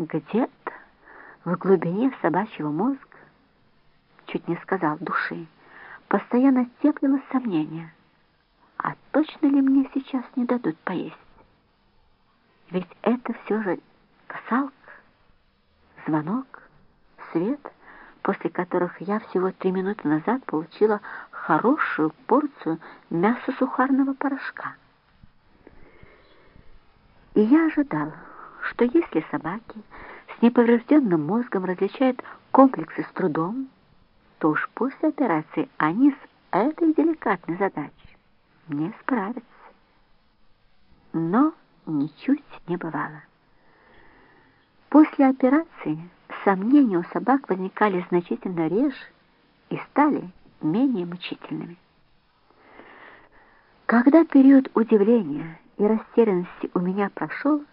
Где-то в глубине собачьего мозга, чуть не сказал души, постоянно теплилось сомнение, а точно ли мне сейчас не дадут поесть? Ведь это все же касалка, звонок, свет, после которых я всего три минуты назад получила хорошую порцию мясо-сухарного порошка. И я ожидала, что если собаки с неповрежденным мозгом различают комплексы с трудом, то уж после операции они с этой деликатной задачей не справятся. Но ничуть не бывало. После операции сомнения у собак возникали значительно реже и стали менее мучительными. Когда период удивления и растерянности у меня прошел,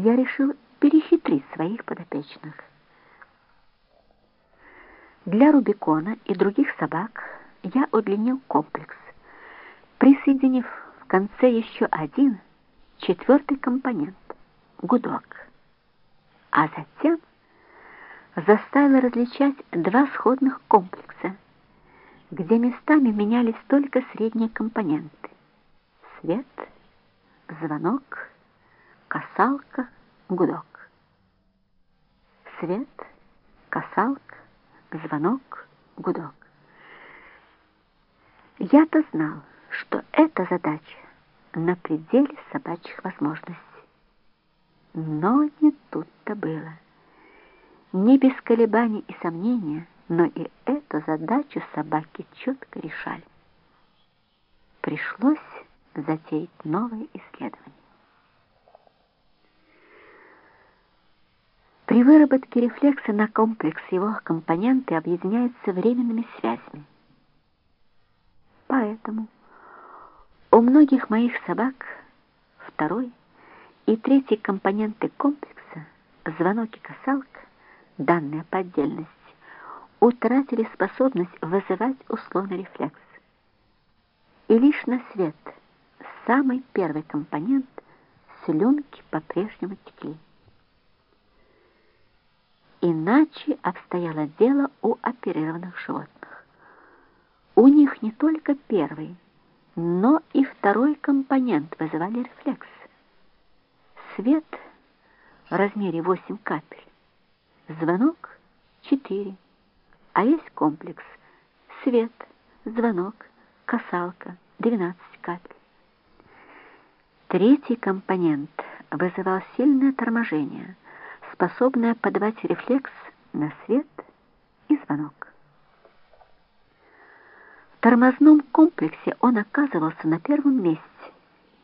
я решил перехитрить своих подопечных. Для Рубикона и других собак я удлинил комплекс, присоединив в конце еще один, четвертый компонент — гудок. А затем заставил различать два сходных комплекса, где местами менялись только средние компоненты — свет, звонок, касалка, гудок. Свет, касалка, звонок, гудок. Я-то знал, что эта задача на пределе собачьих возможностей. Но не тут-то было. Не без колебаний и сомнения, но и эту задачу собаки четко решали. Пришлось затеять новые исследования. При выработке рефлекса на комплекс его компоненты объединяются временными связями. Поэтому у многих моих собак второй и третий компоненты комплекса, звонок и касалка, данные по отдельности, утратили способность вызывать условный рефлекс. И лишь на свет, самый первый компонент, слюнки по-прежнему текли. Иначе обстояло дело у оперированных животных. У них не только первый, но и второй компонент вызывали рефлекс. Свет в размере 8 капель, звонок 4, а есть комплекс свет, звонок, касалка 12 капель. Третий компонент вызывал сильное торможение – способная подавать рефлекс на свет и звонок. В тормозном комплексе он оказывался на первом месте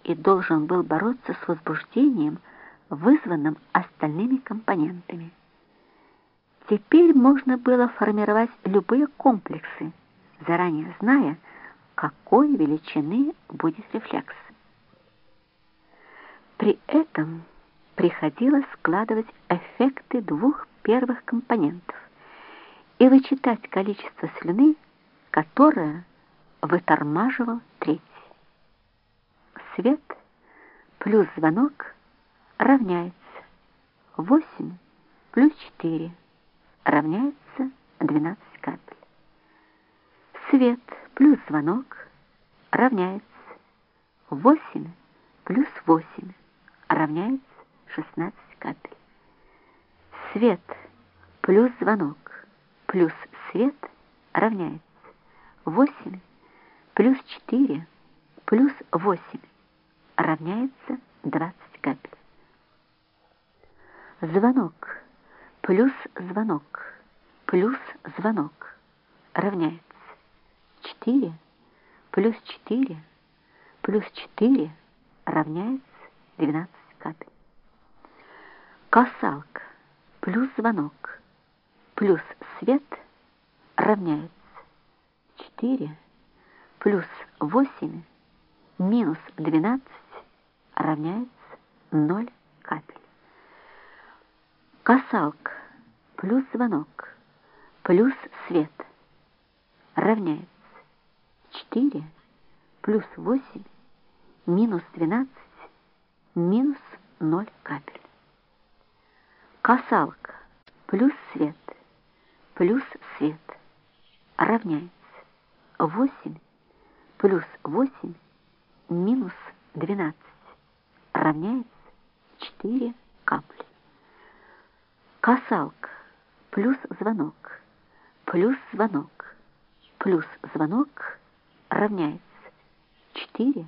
и должен был бороться с возбуждением, вызванным остальными компонентами. Теперь можно было формировать любые комплексы, заранее зная, какой величины будет рефлекс. При этом приходилось складывать эффекты двух первых компонентов и вычитать количество слюны, которое вытормаживал третий. Свет плюс звонок равняется 8 плюс 4 равняется 12 капель. Свет плюс звонок равняется 8 плюс 8 равняется 16 капель. Свет плюс звонок плюс свет равняется 8 плюс 4 плюс 8 равняется 20 капель. Звонок плюс звонок плюс звонок равняется 4 плюс 4 плюс 4 равняется 12 капель. Касалка. Плюс звонок. Плюс свет равняется 4 плюс 8 минус 12 равняется 0 капель. Касалка. Плюс звонок. Плюс свет равняется 4 плюс 8 минус 12 минус 0 капель. Касалка. Плюс свет. Плюс свет. Равняется. 8 плюс 8 минус 12 равняется 4 капли. Касалка. Плюс звонок. Плюс звонок. Плюс звонок равняется 4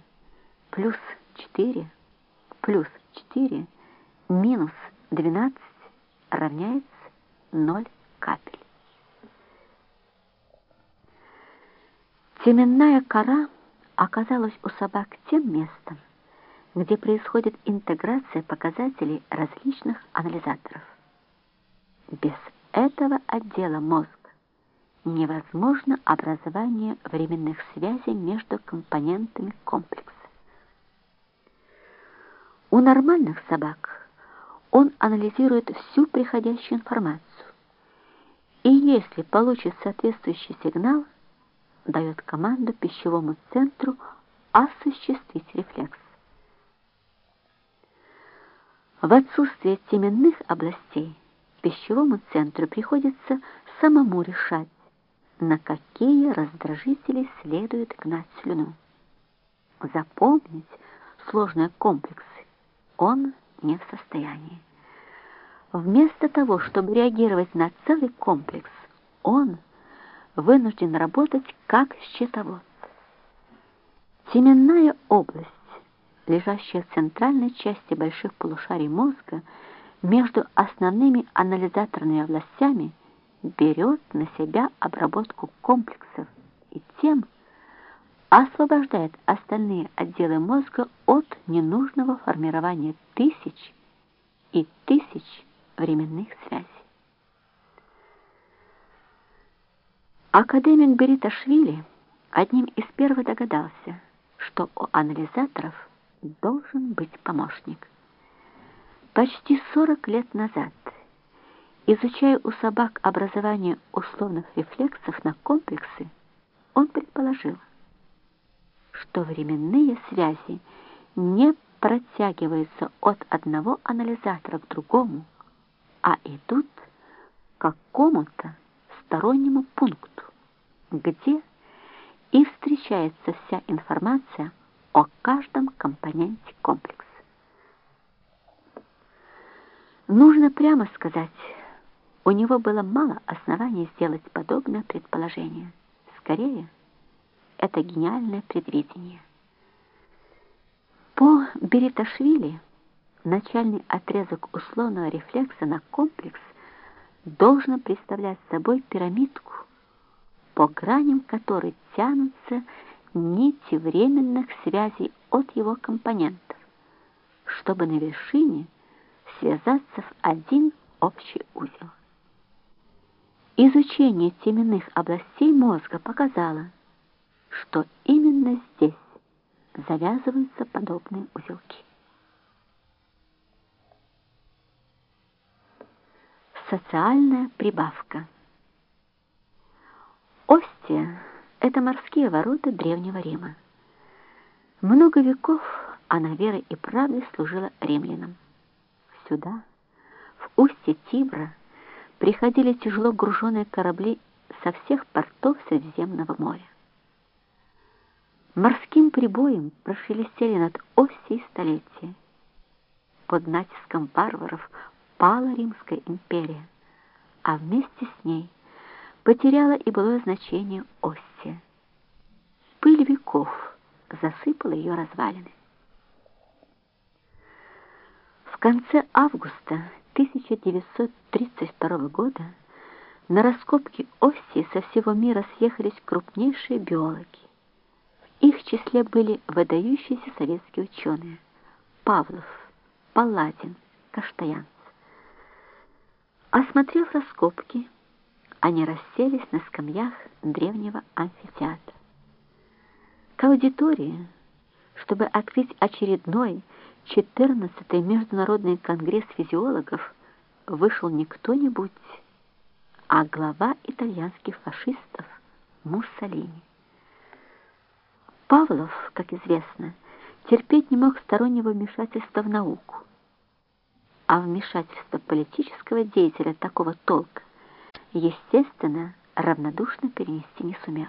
плюс 4 плюс 4 минус 12 равняется 0 капель. Теменная кора оказалась у собак тем местом, где происходит интеграция показателей различных анализаторов. Без этого отдела мозга невозможно образование временных связей между компонентами комплекса. У нормальных собак он анализирует всю приходящую информацию, и если получит соответствующий сигнал, дает команду пищевому центру осуществить рефлекс. В отсутствие теменных областей пищевому центру приходится самому решать, на какие раздражители следует гнать слюну. Запомнить сложные комплексы он не в состоянии. Вместо того, чтобы реагировать на целый комплекс, он вынужден работать как счетовод. Теменная область, лежащая в центральной части больших полушарий мозга, между основными анализаторными областями, берет на себя обработку комплексов и тем освобождает остальные отделы мозга от ненужного формирования тысяч и тысяч временных связей. Академик Бериташвили одним из первых догадался, что у анализаторов должен быть помощник. Почти 40 лет назад Изучая у собак образование условных рефлексов на комплексы, он предположил, что временные связи не протягиваются от одного анализатора к другому, а идут к какому-то стороннему пункту, где и встречается вся информация о каждом компоненте комплекса. Нужно прямо сказать, у него было мало оснований сделать подобное предположение. Скорее, это гениальное предвидение. По Бериташвили начальный отрезок условного рефлекса на комплекс должен представлять собой пирамидку, по граням которой тянутся нити временных связей от его компонентов, чтобы на вершине связаться в один общий узел. Изучение теменных областей мозга показало, что именно здесь завязываются подобные узелки. Социальная прибавка. Остия – это морские ворота Древнего Рима. Много веков она верой и правдой служила римлянам. Сюда, в устье Тибра, приходили тяжело груженные корабли со всех портов Средиземного моря. Морским прибоем прошелестели над Осией столетия. Под натиском варваров пала Римская империя, а вместе с ней потеряла и былое значение Осия. Пыль веков засыпала ее развалины. В конце августа 1932 года на раскопки Оссии со всего мира съехались крупнейшие биологи. В их числе были выдающиеся советские ученые Павлов, Палладин, Каштаянц. Осмотрев раскопки, они расселись на скамьях древнего амфитеатра. К аудитории, чтобы открыть очередной 14-й Международный конгресс физиологов вышел не кто-нибудь, а глава итальянских фашистов Муссолини. Павлов, как известно, терпеть не мог стороннего вмешательства в науку. А вмешательство политического деятеля такого толка, естественно, равнодушно перенести не сумел.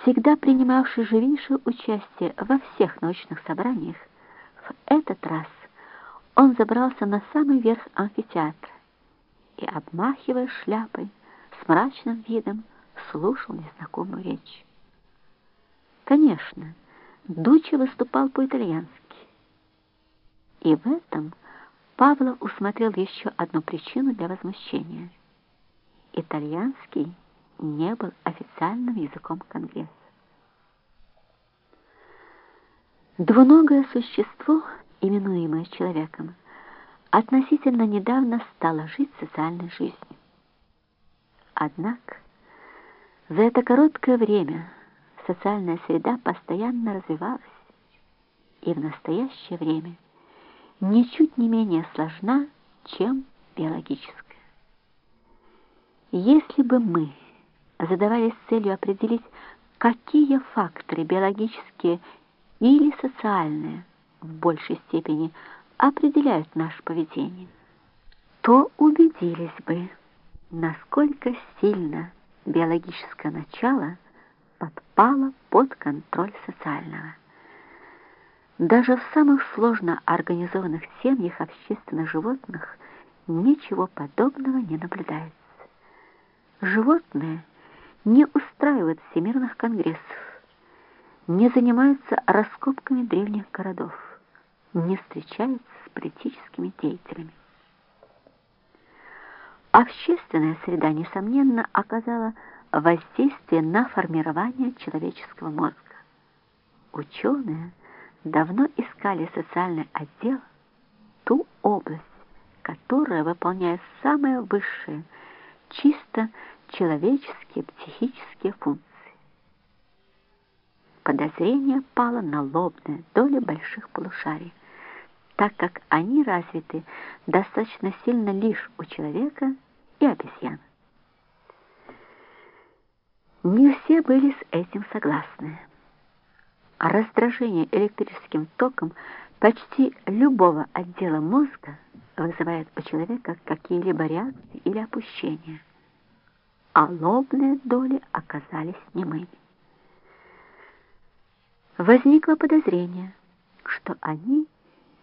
Всегда принимавший живейшее участие во всех научных собраниях, в этот раз он забрался на самый верх амфитеатра и, обмахивая шляпой, с мрачным видом слушал незнакомую речь. Конечно, Дуччи выступал по-итальянски. И в этом Павло усмотрел еще одну причину для возмущения. Итальянский не был официальным языком Конгресса. Двуногое существо, именуемое человеком, относительно недавно стало жить социальной жизнью. Однако за это короткое время социальная среда постоянно развивалась и в настоящее время ничуть не менее сложна, чем биологическая. Если бы мы задавались целью определить, какие факторы биологические или социальные в большей степени определяют наше поведение, то убедились бы, насколько сильно биологическое начало подпало под контроль социального. Даже в самых сложно организованных семьях общественных животных ничего подобного не наблюдается. Животные не устраивают всемирных конгрессов, не занимаются раскопками древних городов, не встречаются с политическими деятелями. Общественная среда, несомненно, оказала воздействие на формирование человеческого мозга. Ученые давно искали социальный отдел, ту область, которая выполняет самые высшие, чисто человеческие психические функции. Подозрение пало на лобные доли больших полушарий, так как они развиты достаточно сильно лишь у человека и обезьян. Не все были с этим согласны. Раздражение электрическим током почти любого отдела мозга вызывает у человека какие-либо реакции или опущения, а лобные доли оказались немыми. Возникло подозрение, что они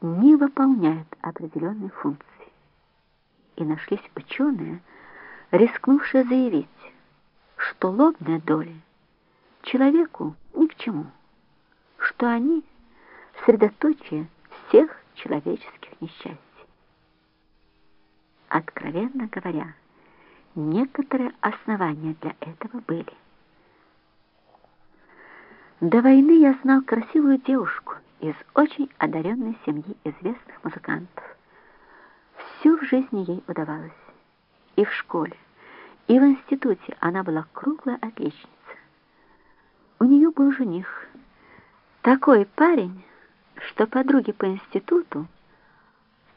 не выполняют определенные функции. И нашлись ученые, рискнувшие заявить, что лобные доли человеку ни к чему, что они средоточие всех человеческих несчастий. Откровенно говоря, некоторые основания для этого были. До войны я знал красивую девушку из очень одаренной семьи известных музыкантов. Все в жизни ей удавалось. И в школе, и в институте она была круглая отличница. У нее был жених. Такой парень, что подруги по институту,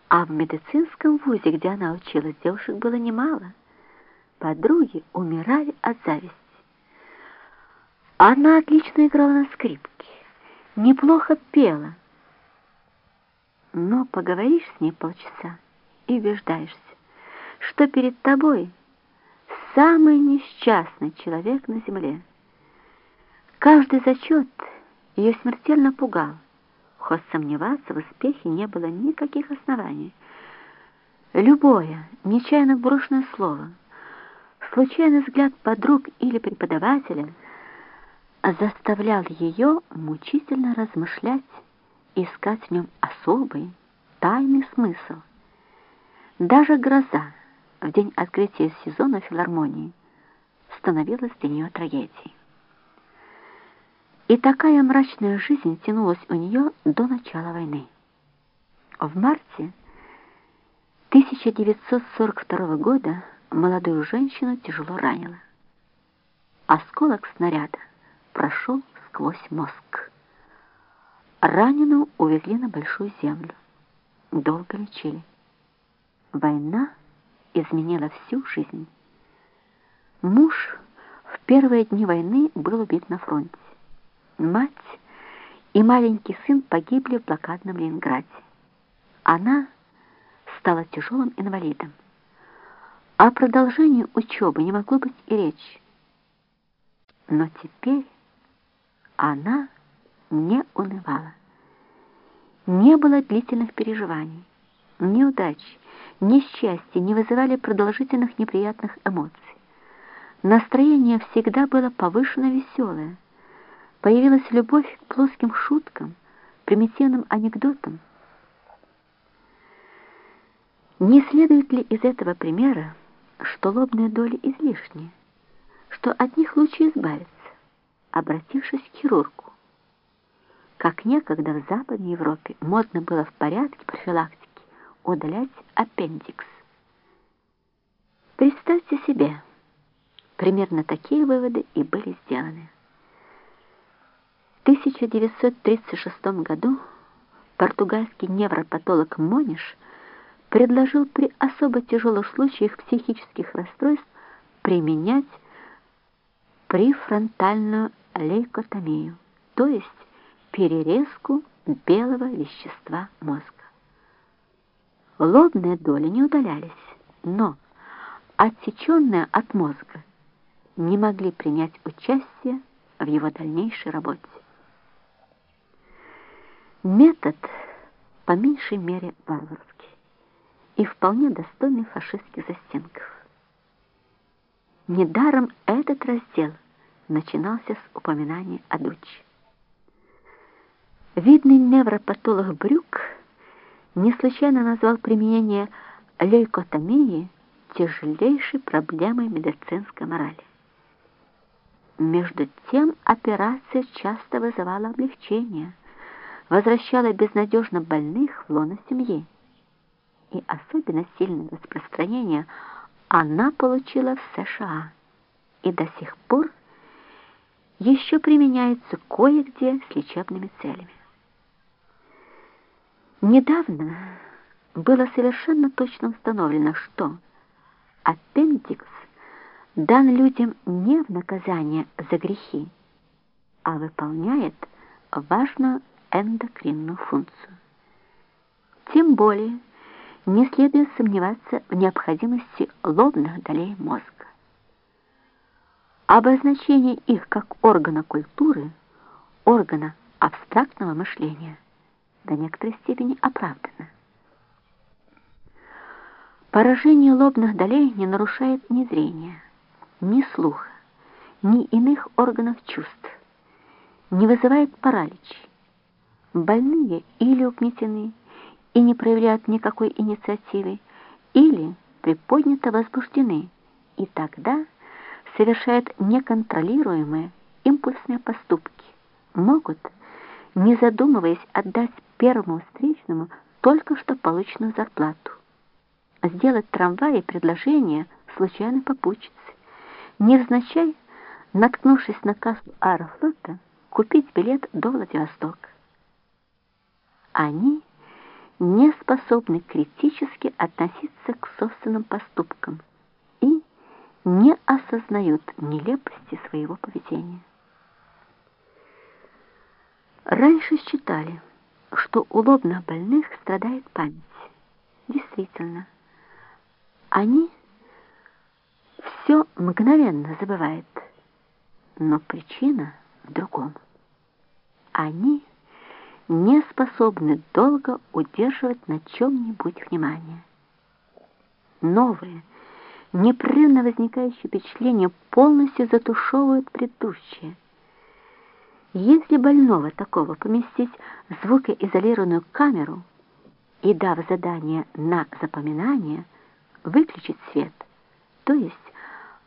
а в медицинском вузе, где она училась, девушек было немало, подруги умирали от зависти. Она отлично играла на скрипке, неплохо пела, но поговоришь с ней полчаса и убеждаешься, что перед тобой самый несчастный человек на земле. Каждый зачет ее смертельно пугал, хоть сомневаться в успехе не было никаких оснований. Любое, нечаянно брошенное слово, случайный взгляд подруг или преподавателя заставлял ее мучительно размышлять, искать в нем особый, тайный смысл. Даже гроза в день открытия сезона филармонии становилась для нее трагедией. И такая мрачная жизнь тянулась у нее до начала войны. В марте 1942 года молодую женщину тяжело ранило. Осколок снаряда прошел сквозь мозг. Раненую увезли на Большую Землю. Долго лечили. Война изменила всю жизнь. Муж в первые дни войны был убит на фронте. Мать и маленький сын погибли в блокадном Ленинграде. она стала тяжелым инвалидом. О продолжении учебы не могло быть и речи. Но теперь она не унывала. Не было длительных переживаний. Неудачи, несчастья не вызывали продолжительных неприятных эмоций. Настроение всегда было повышенно веселое. Появилась любовь к плоским шуткам, примитивным анекдотам. Не следует ли из этого примера, что лобные доли излишни, что от них лучше избавиться, обратившись к хирургу? как некогда в Западной Европе модно было в порядке профилактики удалять аппендикс. Представьте себе, примерно такие выводы и были сделаны. В 1936 году португальский невропатолог Мониш предложил при особо тяжелых случаях психических расстройств применять префронтальную лейкотомию, то есть перерезку белого вещества мозга. Лобные доли не удалялись, но отсеченные от мозга не могли принять участие в его дальнейшей работе. Метод по меньшей мере варварский и вполне достойный фашистских застенков. Недаром этот раздел начинался с упоминания о дочери. Видный невропатолог Брюк не случайно назвал применение лейкотомии тяжелейшей проблемой медицинской морали. Между тем операция часто вызывала облегчение, возвращала безнадежно больных в лоно семьи. И особенно сильное распространение она получила в США и до сих пор еще применяется кое-где с лечебными целями. Недавно было совершенно точно установлено, что аппендикс дан людям не в наказание за грехи, а выполняет важную эндокринную функцию. Тем более не следует сомневаться в необходимости лобных долей мозга. Обозначение их как органа культуры, органа абстрактного мышления – до некоторой степени оправдано. Поражение лобных долей не нарушает ни зрения, ни слуха, ни иных органов чувств, не вызывает паралич. Больные или угнетены и не проявляют никакой инициативы, или приподнято возбуждены, и тогда совершают неконтролируемые импульсные поступки, могут, не задумываясь, отдать первому встречному только что полученную зарплату. Сделать трамвае предложение случайной попутчице. Невзначай, наткнувшись на кассу аэрофлота, купить билет до Владивостока. Они не способны критически относиться к собственным поступкам и не осознают нелепости своего поведения. Раньше считали, что у лобных больных страдает память. Действительно, они все мгновенно забывают, но причина в другом. Они не способны долго удерживать на чем-нибудь внимание. Новые, непрерывно возникающие впечатления полностью затушевывают предыдущие. Если больного такого поместить в звукоизолированную камеру и, дав задание на запоминание, выключить свет, то есть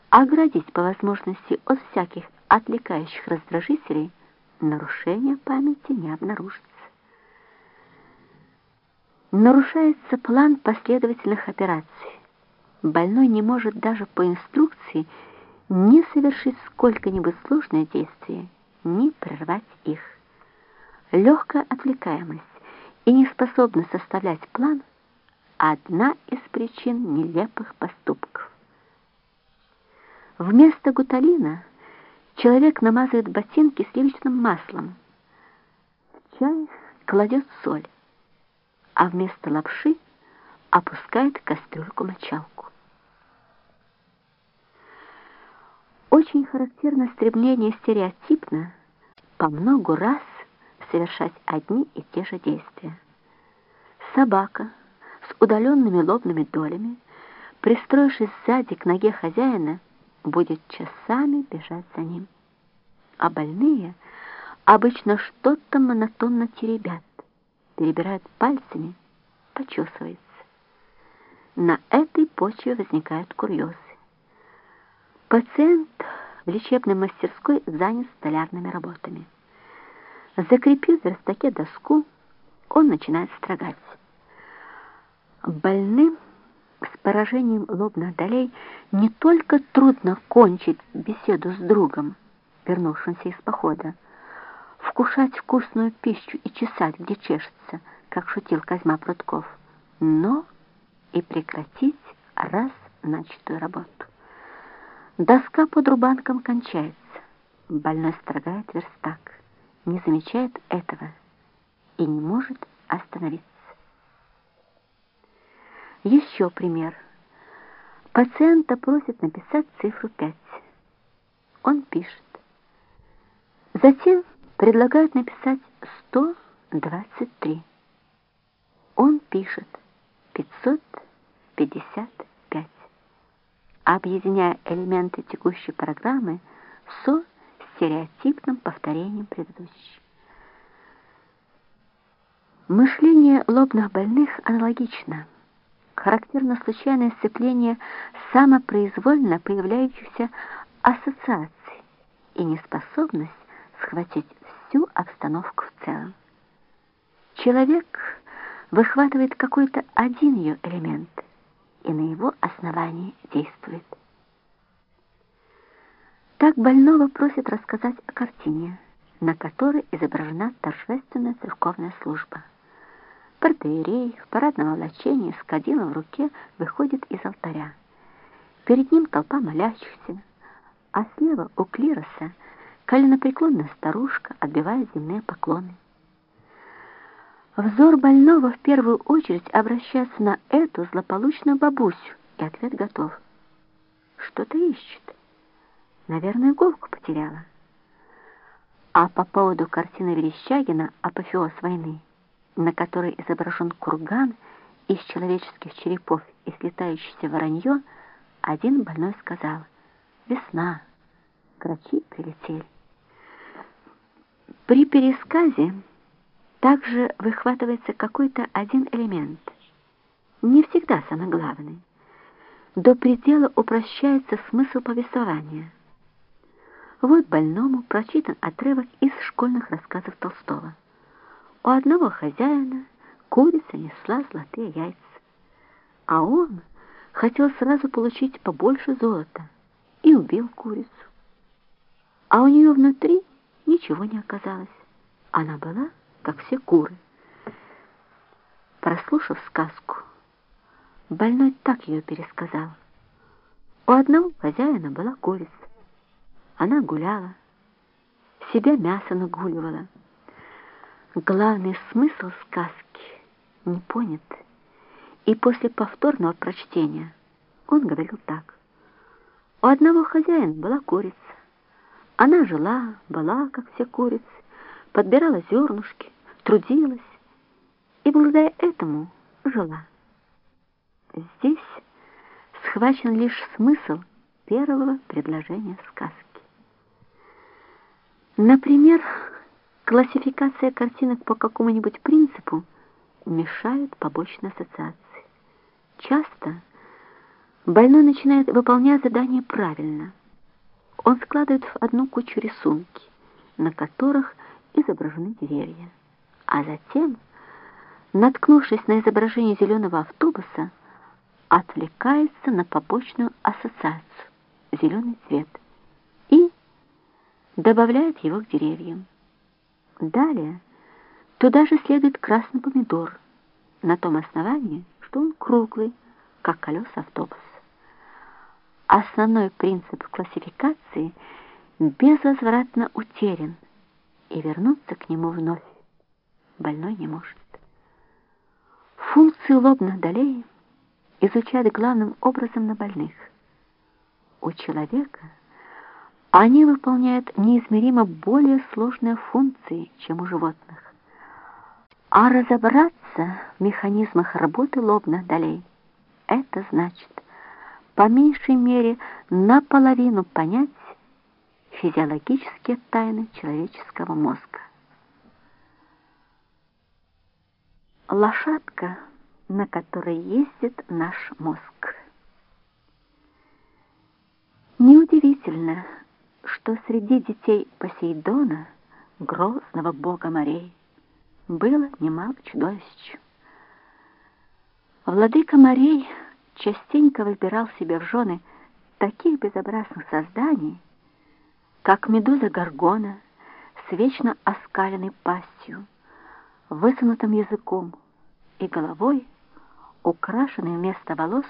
оградить по возможности от всяких отвлекающих раздражителей, нарушение памяти не обнаружится. Нарушается план последовательных операций. Больной не может даже по инструкции не совершить сколько-нибудь сложное действие, ни прервать их. Легкая отвлекаемость и неспособность составлять план – одна из причин нелепых поступков. Вместо гуталина человек намазывает ботинки сливочным маслом, в чай кладет соль, а вместо лапши опускает кастрюльку-мочалку. Очень характерно стремление стереотипно по много раз совершать одни и те же действия. Собака с удаленными лобными долями, пристроившись сзади к ноге хозяина, будет часами бежать за ним. А больные обычно что-то монотонно теребят, перебирают пальцами, почесывается. На этой почве возникают курьезы. Пациент в лечебной мастерской занят столярными работами. Закрепив в верстаке доску, он начинает строгать. Больным с поражением лобных долей не только трудно кончить беседу с другом, вернувшимся из похода, вкушать вкусную пищу и чесать, где чешется, как шутил Козьма Прутков, но и прекратить раз начатую работу. Доска под рубанком кончается. Больной строгает верстак, не замечает этого и не может остановиться. Еще пример. Пациента просят написать цифру 5. Он пишет. Затем предлагают написать 123. Он пишет 555 объединяя элементы текущей программы со стереотипным повторением предыдущей. Мышление лобных больных аналогично. Характерно случайное сцепление самопроизвольно появляющихся ассоциаций и неспособность схватить всю обстановку в целом. Человек выхватывает какой-то один ее элемент – и на его основании действует. Так больного просят рассказать о картине, на которой изображена торжественная церковная служба. Протеерей в парадном облачении с кадилом в руке выходит из алтаря. Перед ним толпа молящихся, а слева у клироса коленопреклонная старушка отбивает земные поклоны. Взор больного в первую очередь обращается на эту злополучную бабусю, и ответ готов. Что-то ищет. Наверное, иголку потеряла. А по поводу картины Верещагина «Апофеоз войны», на которой изображен курган из человеческих черепов и слетающееся воронье, один больной сказал «Весна, грачи прилетели». При пересказе также выхватывается какой-то один элемент, не всегда самый главный. До предела упрощается смысл повествования. Вот больному прочитан отрывок из школьных рассказов Толстого. У одного хозяина курица несла золотые яйца, а он хотел сразу получить побольше золота и убил курицу. А у нее внутри ничего не оказалось. Она была как все куры. Прослушав сказку, больной так ее пересказал. У одного хозяина была курица. Она гуляла, себя мясо нагуливала. Главный смысл сказки не понят, и после повторного прочтения он говорил так. У одного хозяина была курица. Она жила, была, как все курицы, подбирала зернышки, трудилась и благодаря этому жила. Здесь схвачен лишь смысл первого предложения сказки. Например, классификация картинок по какому-нибудь принципу мешает побочной ассоциации. Часто больной начинает выполнять задание правильно. Он складывает в одну кучу рисунки, на которых изображены деревья. А затем, наткнувшись на изображение зеленого автобуса, отвлекается на побочную ассоциацию «зеленый цвет» и добавляет его к деревьям. Далее туда же следует красный помидор, на том основании, что он круглый, как колеса автобуса. Основной принцип классификации безвозвратно утерян – и вернуться к нему вновь больной не может. Функции лобных долей изучают главным образом на больных. У человека они выполняют неизмеримо более сложные функции, чем у животных. А разобраться в механизмах работы лобных долей – это значит, по меньшей мере, наполовину понять физиологические тайны человеческого мозга. Лошадка, на которой ездит наш мозг. Неудивительно, что среди детей Посейдона, грозного бога морей, было немало чудовищ. Владыка морей частенько выбирал себе в жены таких безобразных созданий, как медуза Гаргона с вечно оскаленной пастью, высунутым языком и головой, украшенной вместо волос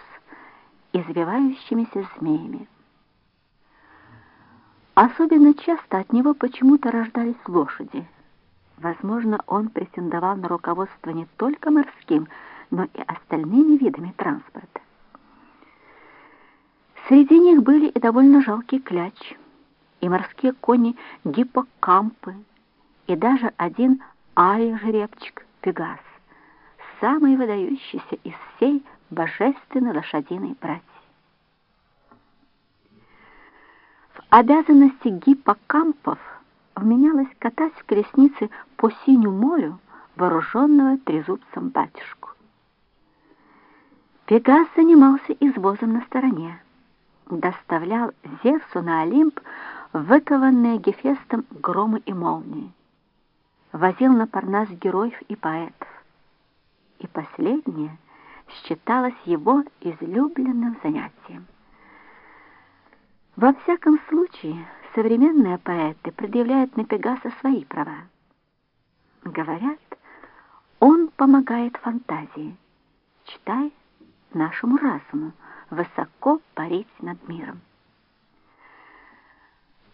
извивающимися змеями. Особенно часто от него почему-то рождались лошади. Возможно, он претендовал на руководство не только морским, но и остальными видами транспорта. Среди них были и довольно жалкие кляч, и морские кони гиппокампы, и даже один ай-жеребчик Пегас, самый выдающийся из всей божественной лошадиной братьи. В обязанности гиппокампов вменялось катать в колеснице по синему морю вооруженного трезубцем батюшку. Пегас занимался извозом на стороне, доставлял Зевсу на Олимп выкованные Гефестом громы и молнии, возил на Парнас героев и поэтов, и последнее считалось его излюбленным занятием. Во всяком случае, современные поэты предъявляют на Пегаса свои права. Говорят, он помогает фантазии. Читай нашему разуму высоко парить над миром.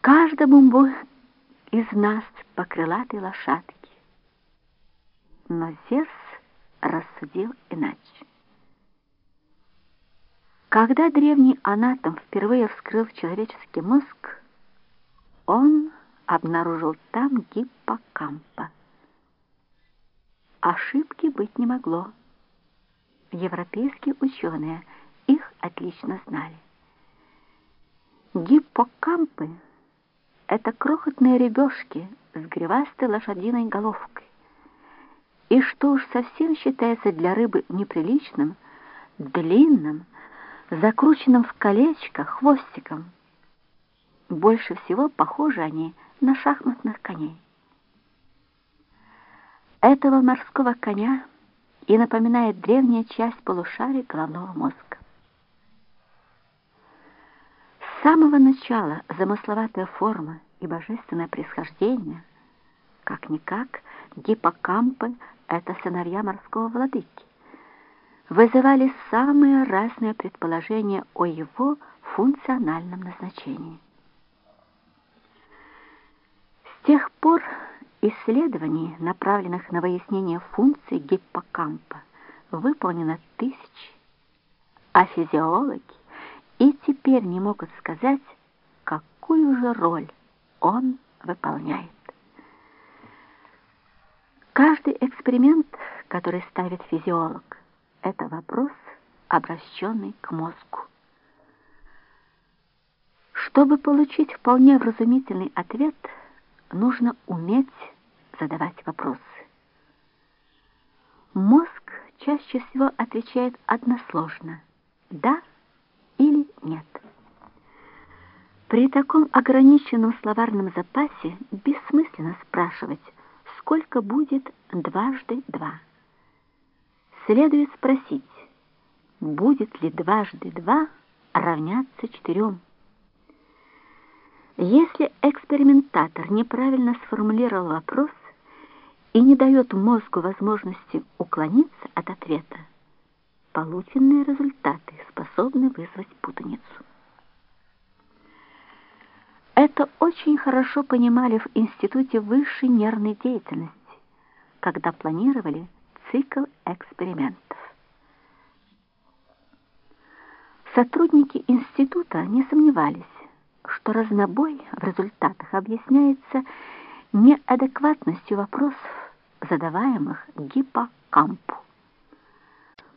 Каждому бы из нас по крылатой лошадке. Но Зевс рассудил иначе. Когда древний анатом впервые вскрыл человеческий мозг, он обнаружил там гиппокампа. Ошибки быть не могло. Европейские ученые их отлично знали. Гиппокампы — это крохотные ребешки с гривастой лошадиной головкой. И что уж совсем считается для рыбы неприличным, длинным, закрученным в колечко хвостиком. Больше всего похожи они на шахматных коней. Этого морского коня и напоминает древняя часть полушария головного мозга. С самого начала замысловатая форма и божественное происхождение, как-никак, гиппокампы — это сыновья морского владыки вызывали самые разные предположения о его функциональном назначении. С тех пор исследований, направленных на выяснение функций гиппокампа, выполнено тысячи, а физиологи и теперь не могут сказать, какую же роль он выполняет. Каждый эксперимент, который ставит физиолог, это вопрос, обращенный к мозгу. Чтобы получить вполне вразумительный ответ, нужно уметь задавать вопросы. Мозг чаще всего отвечает односложно «да» или «нет». При таком ограниченном словарном запасе бессмысленно спрашивать, сколько будет дважды два следует спросить, будет ли дважды два равняться четырем. Если экспериментатор неправильно сформулировал вопрос и не дает мозгу возможности уклониться от ответа, полученные результаты способны вызвать путаницу. Это очень хорошо понимали в Институте высшей нервной деятельности, когда планировали цикл экспериментов. Сотрудники института не сомневались, что разнобой в результатах объясняется неадекватностью вопросов, задаваемых гиппокампу.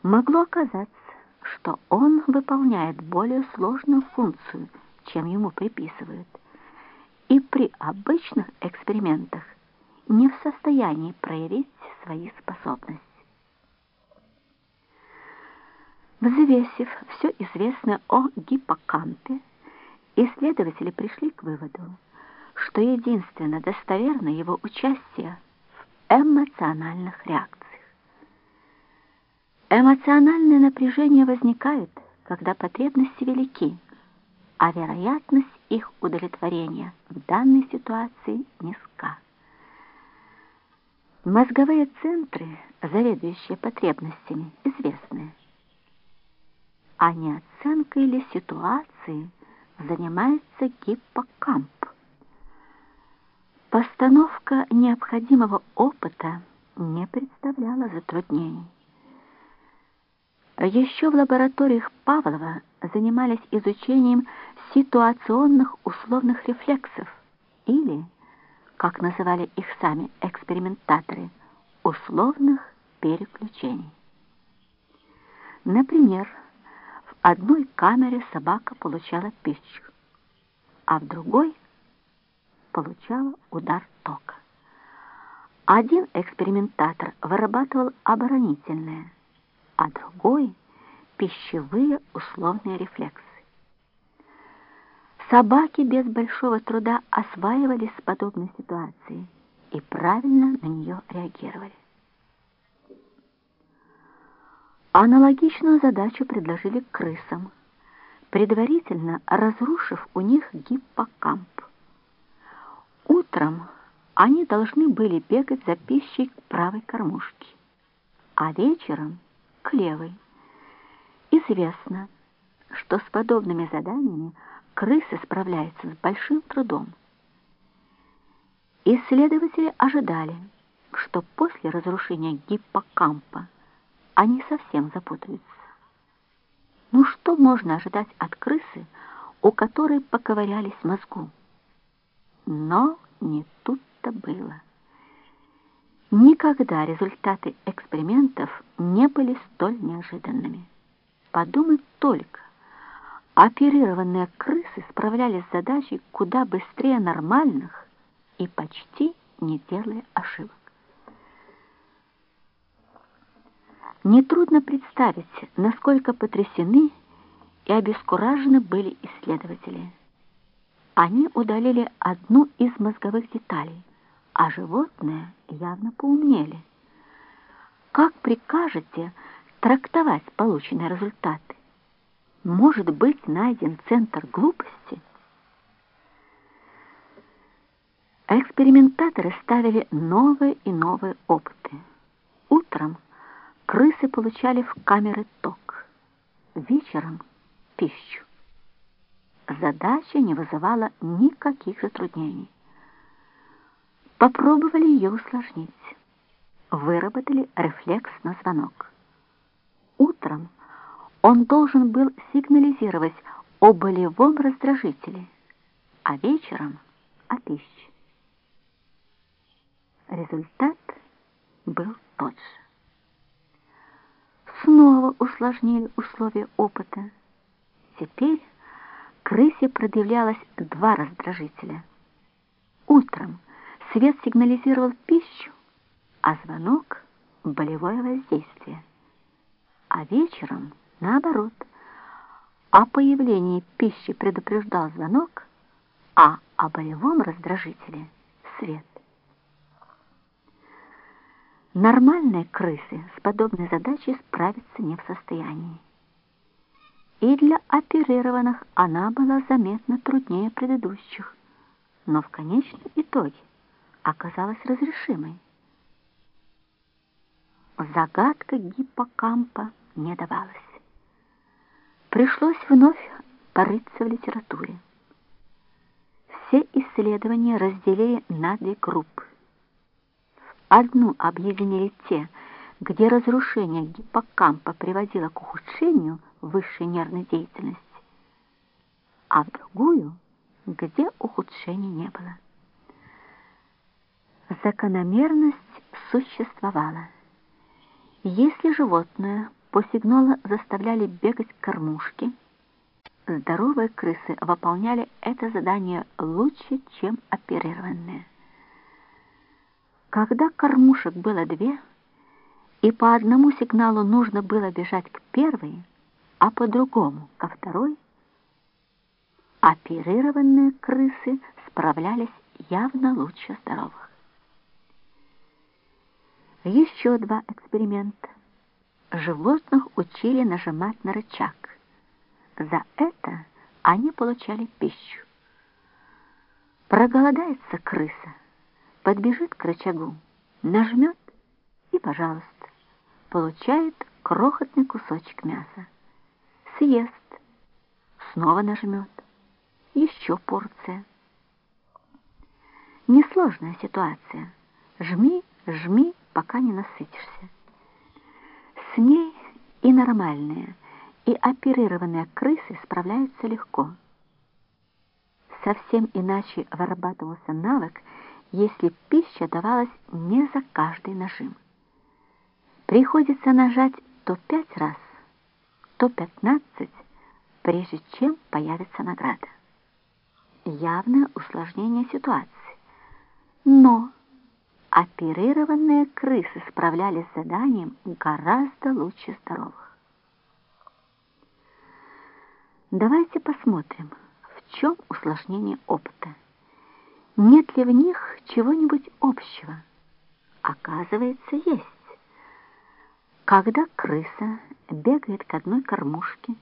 Могло оказаться, что он выполняет более сложную функцию, чем ему приписывают, и при обычных экспериментах не в состоянии проявить свои способности. Взвесив все известное о гиппокампе, исследователи пришли к выводу, что единственно достоверно его участие в эмоциональных реакциях. Эмоциональное напряжение возникает, когда потребности велики, а вероятность их удовлетворения в данной ситуации низка. Мозговые центры, заведующие потребностями, известны. А не оценкой ли ситуации занимается гиппокамп? Постановка необходимого опыта не представляла затруднений. Еще в лабораториях Павлова занимались изучением ситуационных условных рефлексов или, как называли их сами экспериментаторы, условных переключений. Например, в одной камере собака получала пищу, а в другой получала удар тока. Один экспериментатор вырабатывал оборонительное – а другой — пищевые условные рефлексы. Собаки без большого труда осваивались с подобной ситуацией и правильно на нее реагировали. Аналогичную задачу предложили крысам, предварительно разрушив у них гиппокамп. Утром они должны были бегать за пищей к правой кормушке, а вечером — к левой. Известно, что с подобными заданиями крысы справляются с большим трудом. Исследователи ожидали, что после разрушения гиппокампа они совсем запутаются. Ну что можно ожидать от крысы, у которой поковырялись мозгу? Но не тут-то было. Никогда результаты экспериментов не были столь неожиданными. Подумать только, оперированные крысы справлялись с задачей куда быстрее нормальных и почти не делая ошибок. Нетрудно представить, насколько потрясены и обескуражены были исследователи. Они удалили одну из мозговых деталей – а животные явно поумнели. Как прикажете трактовать полученные результаты? Может быть найден центр глупости? Экспериментаторы ставили новые и новые опыты. Утром крысы получали в камеры ток, вечером — пищу. Задача не вызывала никаких затруднений. Попробовали ее усложнить. Выработали рефлекс на звонок. Утром он должен был сигнализировать о болевом раздражителе, а вечером — о пище. Результат был тот же. Снова усложнили условия опыта. Теперь крысе продавлялось два раздражителя. Утром — Свет сигнализировал пищу, а звонок — болевое воздействие. А вечером, наоборот, о появлении пищи предупреждал звонок, а о болевом раздражителе — свет. Нормальные крысы с подобной задачей справиться не в состоянии. И для оперированных она была заметно труднее предыдущих, но в конечном итоге оказалась разрешимой. Загадка гиппокампа не давалась. Пришлось вновь порыться в литературе. Все исследования разделили на две группы. Одну объединили те, где разрушение гиппокампа приводило к ухудшению высшей нервной деятельности, а в другую, где ухудшения не было. Закономерность существовала. Если животное по сигналу заставляли бегать кормушки, здоровые крысы выполняли это задание лучше, чем оперированные. Когда кормушек было две, и по одному сигналу нужно было бежать к первой, а по другому ко второй, оперированные крысы справлялись явно лучше здоровых. Еще два эксперимента. Животных учили нажимать на рычаг. За это они получали пищу. Проголодается крыса подбежит к рычагу, нажмет и, пожалуйста, получает крохотный кусочек мяса. Съест, снова нажмет, еще порция. Несложная ситуация. Жми, жми, пока не насытишься. С ней и нормальные, и оперированные крысы справляются легко. Совсем иначе вырабатывался навык если пища давалась не за каждый нажим. Приходится нажать то пять раз, то пятнадцать, прежде чем появится награда. Явное усложнение ситуации. Но оперированные крысы справлялись с заданием гораздо лучше здоровых. Давайте посмотрим, в чем усложнение опыта. Нет ли в них чего-нибудь общего? Оказывается, есть. Когда крыса бегает к одной кормушке,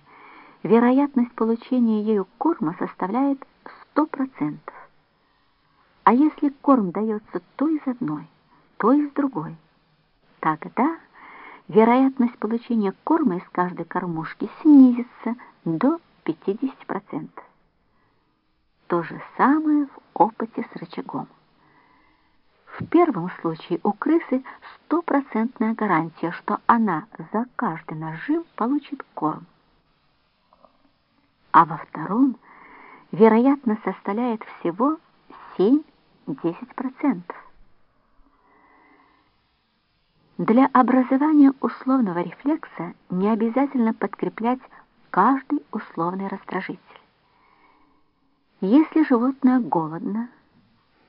вероятность получения ею корма составляет 100%. А если корм дается то из одной, то из другой, тогда вероятность получения корма из каждой кормушки снизится до 50%. То же самое в опыте с рычагом. В первом случае у крысы стопроцентная гарантия, что она за каждый нажим получит корм. А во втором вероятно составляет всего 7-10%. Для образования условного рефлекса не обязательно подкреплять каждый условный раздражитель. Если животное голодно,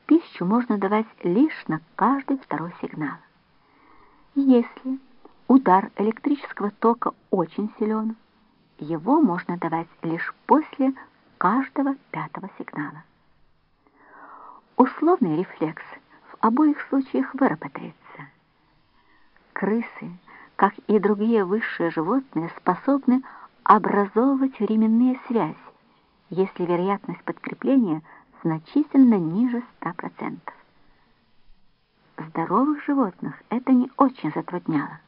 пищу можно давать лишь на каждый второй сигнал. Если удар электрического тока очень силен, его можно давать лишь после каждого пятого сигнала. Условный рефлекс в обоих случаях выработается. Крысы, как и другие высшие животные, способны образовывать временные связи, если вероятность подкрепления значительно ниже 100%. Здоровых животных это не очень затрудняло.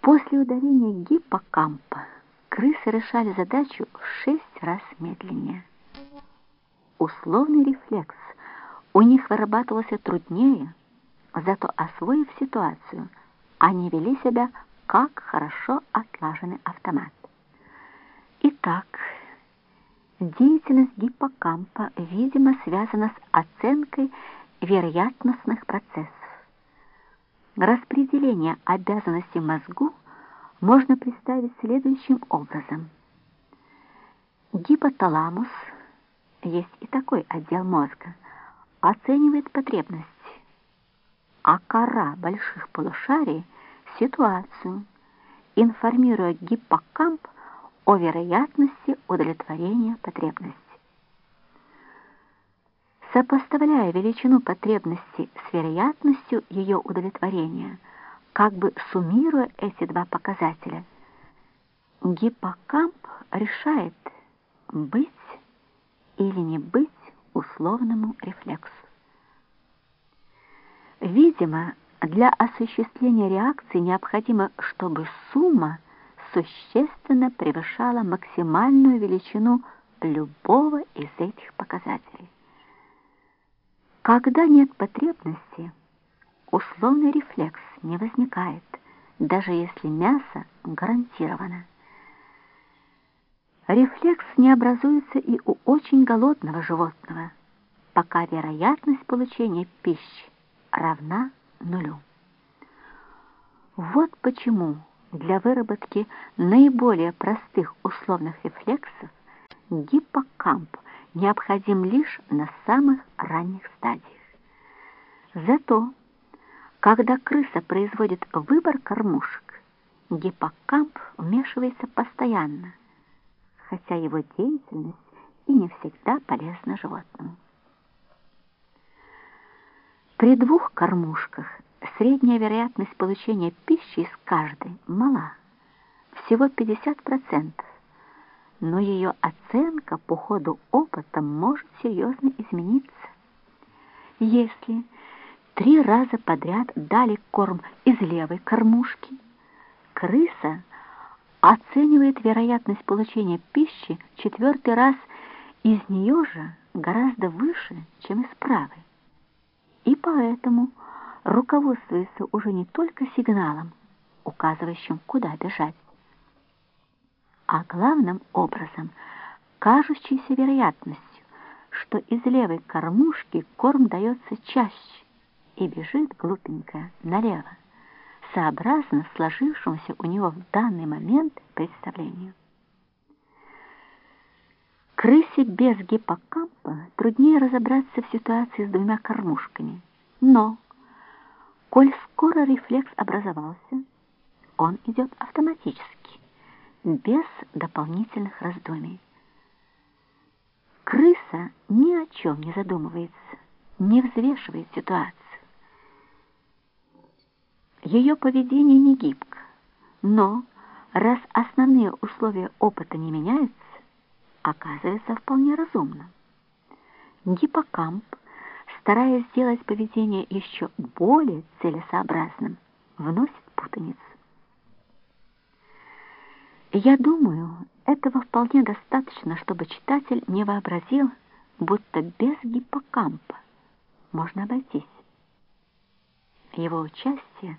После удаления гиппокампа крысы решали задачу в 6 раз медленнее. Условный рефлекс у них вырабатывался труднее, зато освоив ситуацию, они вели себя как хорошо отлаженный автомат. Итак, деятельность гиппокампа, видимо, связана с оценкой вероятностных процессов. Распределение обязанностей мозгу можно представить следующим образом. Гипоталамус, есть и такой отдел мозга, оценивает потребности, а кора больших полушарий – ситуацию, информируя гиппокамп о вероятности удовлетворения потребности. Сопоставляя величину потребности с вероятностью ее удовлетворения, как бы суммируя эти два показателя, гиппокамп решает, быть или не быть условному рефлексу. Видимо, для осуществления реакции необходимо, чтобы сумма существенно превышала максимальную величину любого из этих показателей. Когда нет потребности, условный рефлекс не возникает, даже если мясо гарантировано. Рефлекс не образуется и у очень голодного животного, пока вероятность получения пищи равна нулю. Вот почему для выработки наиболее простых условных рефлексов гиппокамп необходим лишь на самых ранних стадиях. Зато, когда крыса производит выбор кормушек, гиппокамп вмешивается постоянно, хотя его деятельность и не всегда полезна животному. При двух кормушках средняя вероятность получения пищи из каждой мала, всего 50%, но ее оценка по ходу опыта может серьезно измениться. Если три раза подряд дали корм из левой кормушки, крыса оценивает вероятность получения пищи четвертый раз из нее же гораздо выше, чем из правой. И поэтому руководствуется уже не только сигналом, указывающим, куда бежать, а главным образом кажущейся вероятностью, что из левой кормушки корм дается чаще и бежит глупенькая налево, сообразно сложившемуся у него в данный момент представлению. Крысе без гиппокампа труднее разобраться в ситуации с двумя кормушками, но, коль скоро рефлекс образовался, он идет автоматически, без дополнительных раздумий. Крыса ни о чем не задумывается, не взвешивает ситуацию. Ее поведение не гибко, но раз основные условия опыта не меняются, оказывается вполне разумным. Гиппокамп, стараясь сделать поведение еще более целесообразным, вносит путаницу. Я думаю, этого вполне достаточно, чтобы читатель не вообразил, будто без гиппокампа можно обойтись. Его участие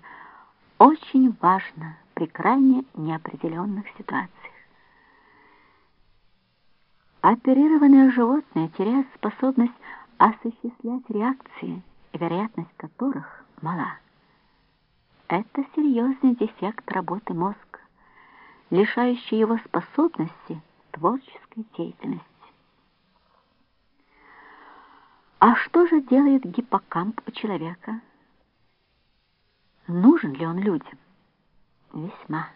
очень важно при крайне неопределенных ситуациях. Оперированные животные теряют способность осуществлять реакции, вероятность которых мала. Это серьезный дефект работы мозга лишающий его способности творческой деятельности. А что же делает гиппокамп у человека? Нужен ли он людям? Весьма.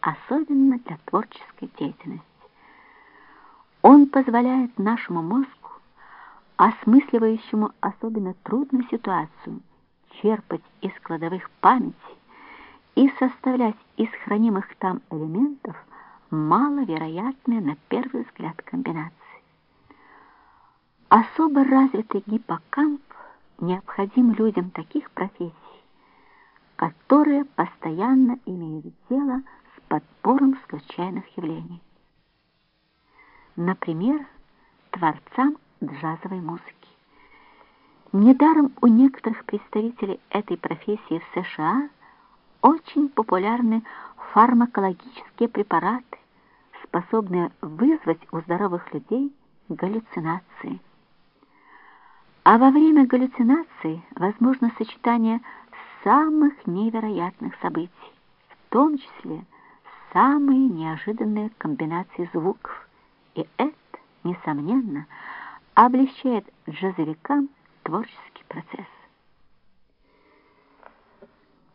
Особенно для творческой деятельности. Он позволяет нашему мозгу, осмысливающему особенно трудную ситуацию, черпать из кладовых памяти и составлять из хранимых там элементов маловероятные на первый взгляд комбинации. Особо развитый гиппокамп необходим людям таких профессий, которые постоянно имеют дело с подбором случайных явлений. Например, творцам джазовой музыки. Недаром у некоторых представителей этой профессии в США очень популярны фармакологические препараты, способные вызвать у здоровых людей галлюцинации. А во время галлюцинаций возможно сочетание самых невероятных событий, в том числе самые неожиданные комбинации звуков. И это, несомненно, облегчает джазовикам творческий процесс.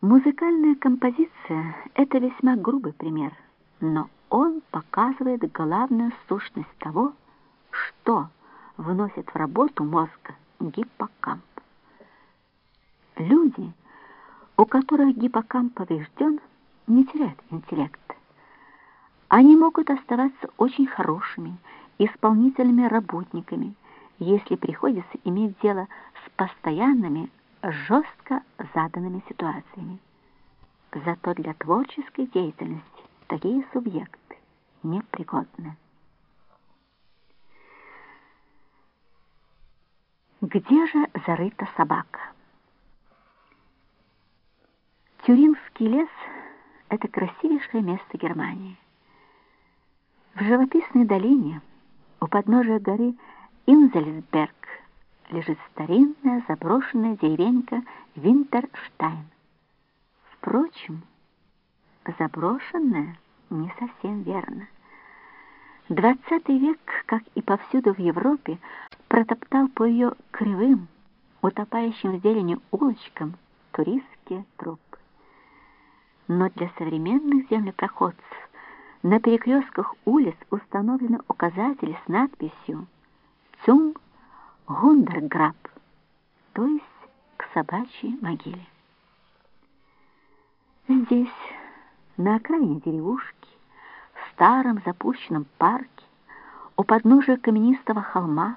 Музыкальная композиция — это весьма грубый пример, но он показывает главную сущность того, что вносит в работу мозга гиппокамп. Люди, у которых гиппокамп поврежден, не теряют интеллект. Они могут оставаться очень хорошими, исполнительными работниками, если приходится иметь дело с постоянными жестко заданными ситуациями. Зато для творческой деятельности такие субъекты непригодны. Где же зарыта собака? Тюрингский лес — это красивейшее место Германии. В живописной долине у подножия горы Инзельсберг лежит старинная заброшенная деревенька Винтерштайн. Впрочем, заброшенная не совсем верно. Двадцатый век, как и повсюду в Европе, протоптал по ее кривым, утопающим в зелени улочкам туристские тропы. Но для современных землепроходцев на перекрестках улиц установлены указатели с надписью «Цум Гундерграб», то есть к собачьей могиле. Здесь, на окраине деревушки, в старом запущенном парке, у подножия каменистого холма,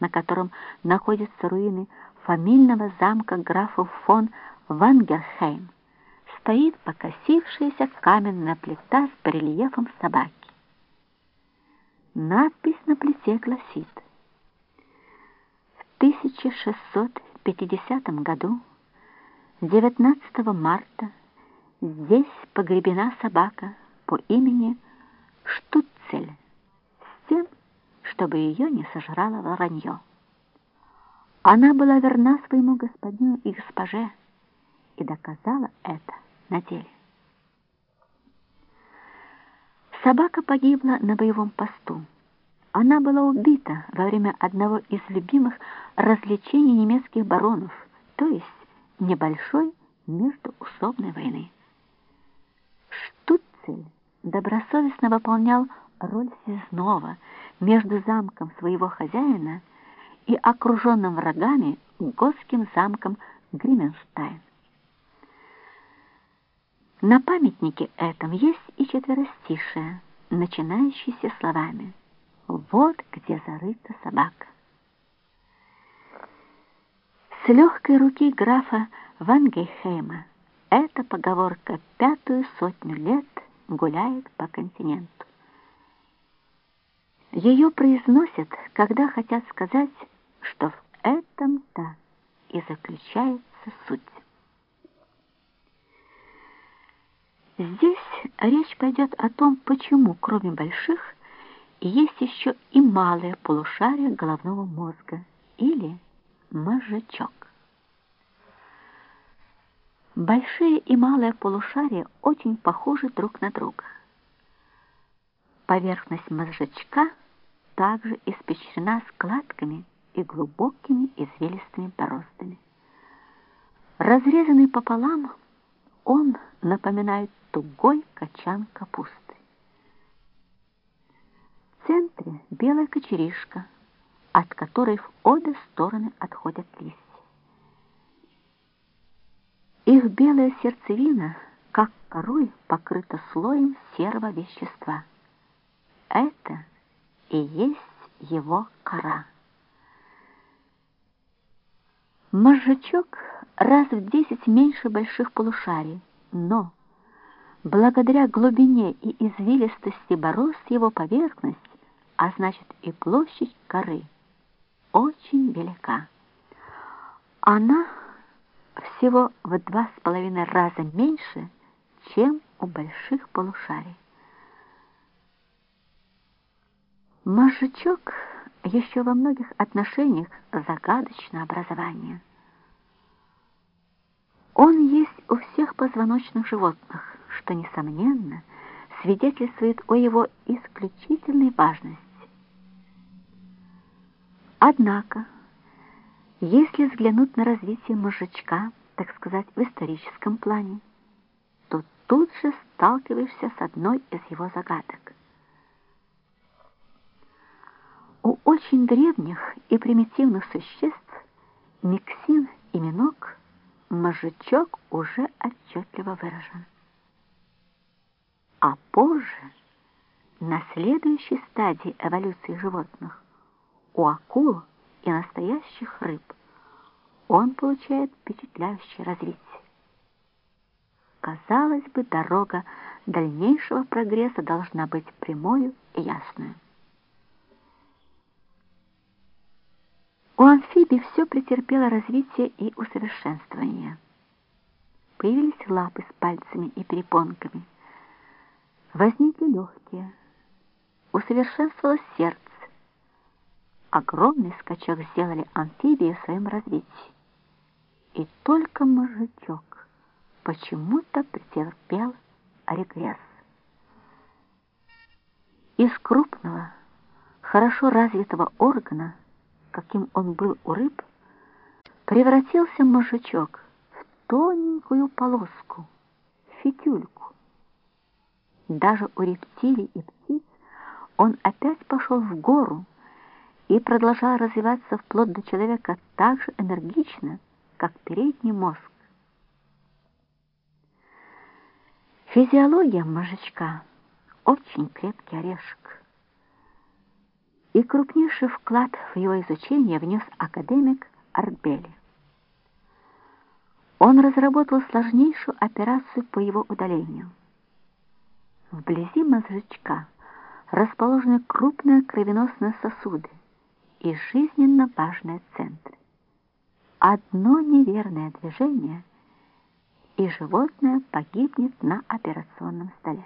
на котором находятся руины фамильного замка графов фон Вангерхейм, стоит покосившаяся каменная плита с барельефом собаки. Надпись на плите гласит В 1650 году, 19 марта, здесь погребена собака по имени Штуцель с тем, чтобы ее не сожрало воронье. Она была верна своему господину и госпоже и доказала это на деле. Собака погибла на боевом посту. Она была убита во время одного из любимых развлечений немецких баронов, то есть небольшой междуусобной войны. Штуцель добросовестно выполнял роль связного между замком своего хозяина и окруженным врагами готским замком Грименштайн. На памятнике этом есть и четверостишее, начинающееся словами «Вот где зарыта собака». С легкой руки графа Вангейхейма эта поговорка пятую сотню лет гуляет по континенту. Ее произносят, когда хотят сказать, что в этом-то и заключается суть. Здесь речь пойдет о том, почему, кроме больших, есть еще и малое полушарие головного мозга, или мозжечок. Большие и малое полушария очень похожи друг на друга. Поверхность мозжечка также испещрена складками и глубокими извилистыми бороздами. Разрезанный пополам, он напоминает тугой качан капусты. В центре белая кочеришка, от которой в обе стороны отходят листья. Их белая сердцевина, как корой, покрыта слоем серого вещества. Это и есть его кора. Мозжечок раз в десять меньше больших полушарий, но благодаря глубине и извилистости борозд его поверхность, а значит и площадь коры, очень велика. Она всего в два с половиной раза меньше, чем у больших полушарий. Мозжечок еще во многих отношениях загадочное образование. Он есть у всех позвоночных животных, что, несомненно, свидетельствует о его исключительной важности. Однако, если взглянуть на развитие мозжечка, так сказать, в историческом плане, то тут же сталкиваешься с одной из его загадок. У очень древних и примитивных существ миксин и минок мозжечок уже отчетливо выражен. А позже, на следующей стадии эволюции животных, у акул и настоящих рыб, он получает впечатляющее развитие. Казалось бы, дорога дальнейшего прогресса должна быть прямой и ясной. У амфибий все претерпело развитие и усовершенствование. появились лапы с пальцами и перепонками. Возникли легкие. Усовершенствовалось сердце. Огромный скачок сделали амфибии в своем развитии. И только мужичок почему-то претерпел регресс. Из крупного, хорошо развитого органа, каким он был у рыб, превратился мужичок в тоненькую полоску, фитюльку. Даже у рептилий и птиц он опять пошел в гору и продолжал развиваться вплоть до человека так же энергично, как передний мозг. Физиология мужичка — очень крепкий орешек. И крупнейший вклад в его изучение внес академик Арбели. Он разработал сложнейшую операцию по его удалению. Вблизи мозжечка расположены крупные кровеносные сосуды и жизненно важные центры. Одно неверное движение, и животное погибнет на операционном столе.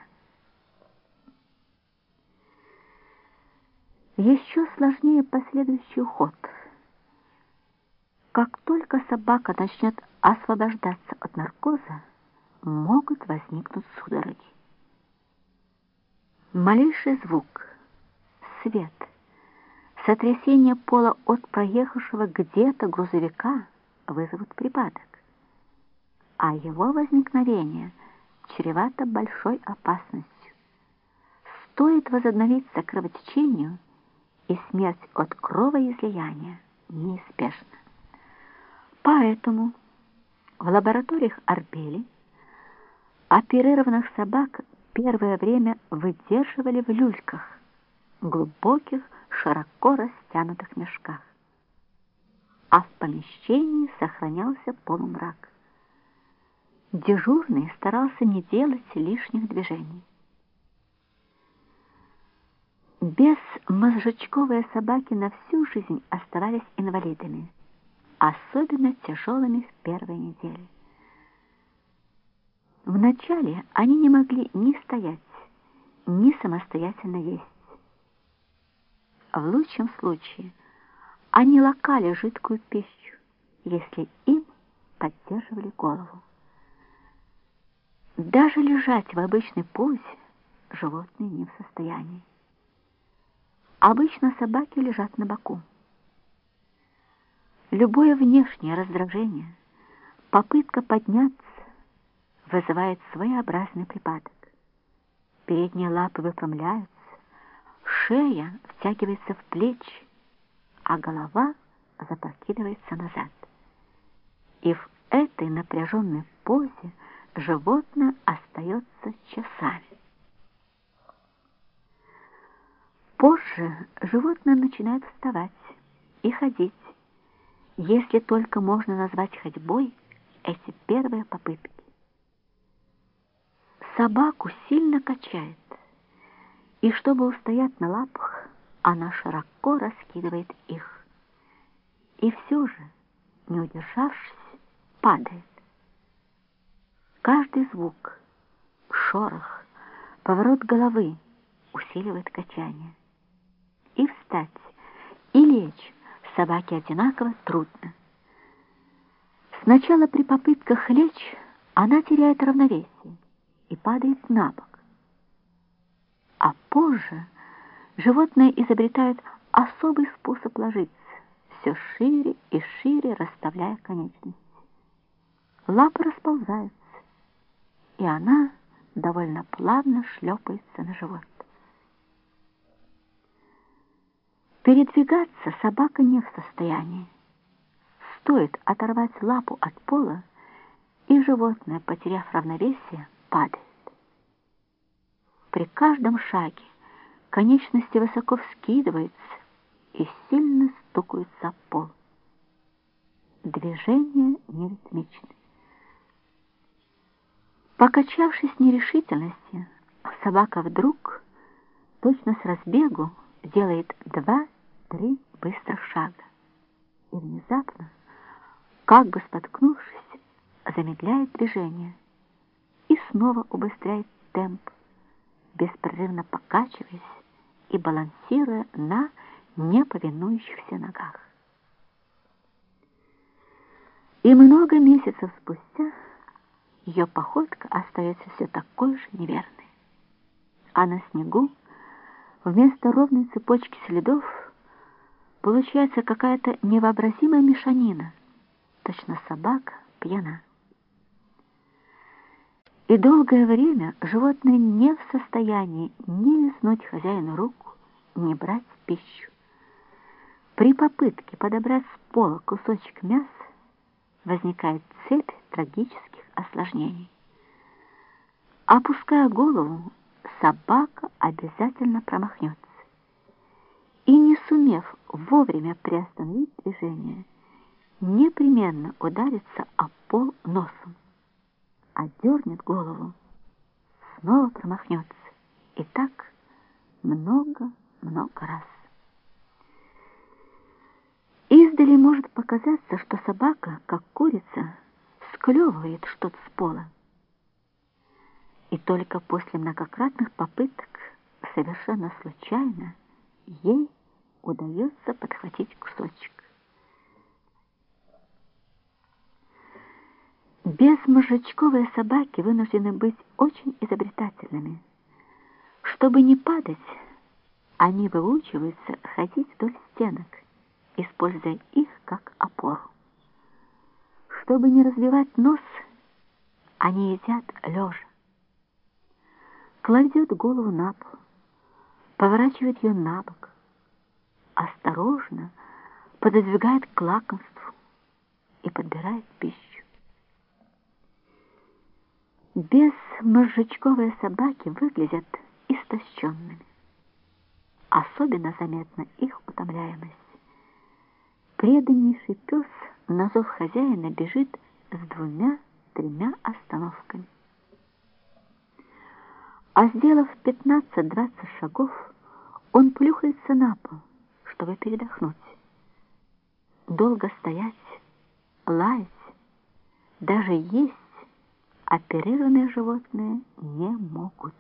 Еще сложнее последующий уход – как только собака начнет освобождаться от наркоза, могут возникнуть судороги. Малейший звук, свет, сотрясение пола от проехавшего где-то грузовика вызовут припадок, а его возникновение чревато большой опасностью. Стоит возобновиться кровотечению, и смерть от кровоизлияния неизбежна. Поэтому в лабораториях Арбели оперированных собак первое время выдерживали в люльках, глубоких, широко растянутых мешках. А в помещении сохранялся полумрак. Дежурный старался не делать лишних движений. Без мозжечковые собаки на всю жизнь оставались инвалидами особенно тяжелыми в первые недели. Вначале они не могли ни стоять, ни самостоятельно есть. В лучшем случае они лакали жидкую пищу, если им поддерживали голову. Даже лежать в обычной позе животные не в состоянии. Обычно собаки лежат на боку. Любое внешнее раздражение, попытка подняться вызывает своеобразный припадок. Передние лапы выпрямляются, шея втягивается в плечи, а голова запрокидывается назад. И в этой напряженной позе животное остается часами. Позже животное начинает вставать и ходить, если только можно назвать ходьбой эти первые попытки. Собаку сильно качает, и чтобы устоять на лапах, она широко раскидывает их. И все же, не удержавшись, падает. Каждый звук, шорох, поворот головы усиливает качание. И встать, и лечь собаке одинаково трудно. Сначала при попытках лечь она теряет равновесие и падает на бок. А позже животное изобретает особый способ ложиться, все шире и шире расставляя конечности. Лапы расползаются, и она довольно плавно шлепается на живот. Передвигаться собака не в состоянии. Стоит оторвать лапу от пола, и животное, потеряв равновесие, падает. При каждом шаге конечности высоко вскидываются и сильно стукаются о пол. Движение неритмичны. Покачавшись в нерешительности, собака вдруг, точно с разбегу, делает два три быстрых шага. И внезапно, как бы споткнувшись, замедляет движение снова убыстряет темп, беспрерывно покачиваясь и балансируя на неповинующихся ногах. И много месяцев спустя ее походка остается все такой же неверной. А на снегу вместо ровной цепочки следов получается какая-то невообразимая мешанина, точно собака пьяна. И долгое время животное не в состоянии ни лизнуть хозяину руку, ни брать пищу. При попытке подобрать с пола кусочек мяса возникает цепь трагических осложнений. Опуская голову, собака обязательно промахнется. И не сумев вовремя приостановить движение, непременно ударится о пол носом, а дернет голову, снова промахнется. И так много-много раз. Издали может показаться, что собака, как курица, склевывает что-то с пола. И только после многократных попыток, совершенно случайно, ей удается подхватить кусочек. Безмозжечковые собаки вынуждены быть очень изобретательными. Чтобы не падать, они выучиваются ходить вдоль стенок, используя их как опору. Чтобы не разбивать нос, они едят лежа. Кладет голову на пол, поворачивает ее на бок, осторожно пододвигает к лакомству и подбирает пищу. Без мозжечковые собаки выглядят истощенными. Особенно заметна их утомляемость. Преданнейший пес на зов хозяина бежит с двумя-тремя остановками. А сделав 15-20 шагов, он плюхается на пол, чтобы передохнуть. Долго стоять, лаять, даже есть оперированные животные не могут.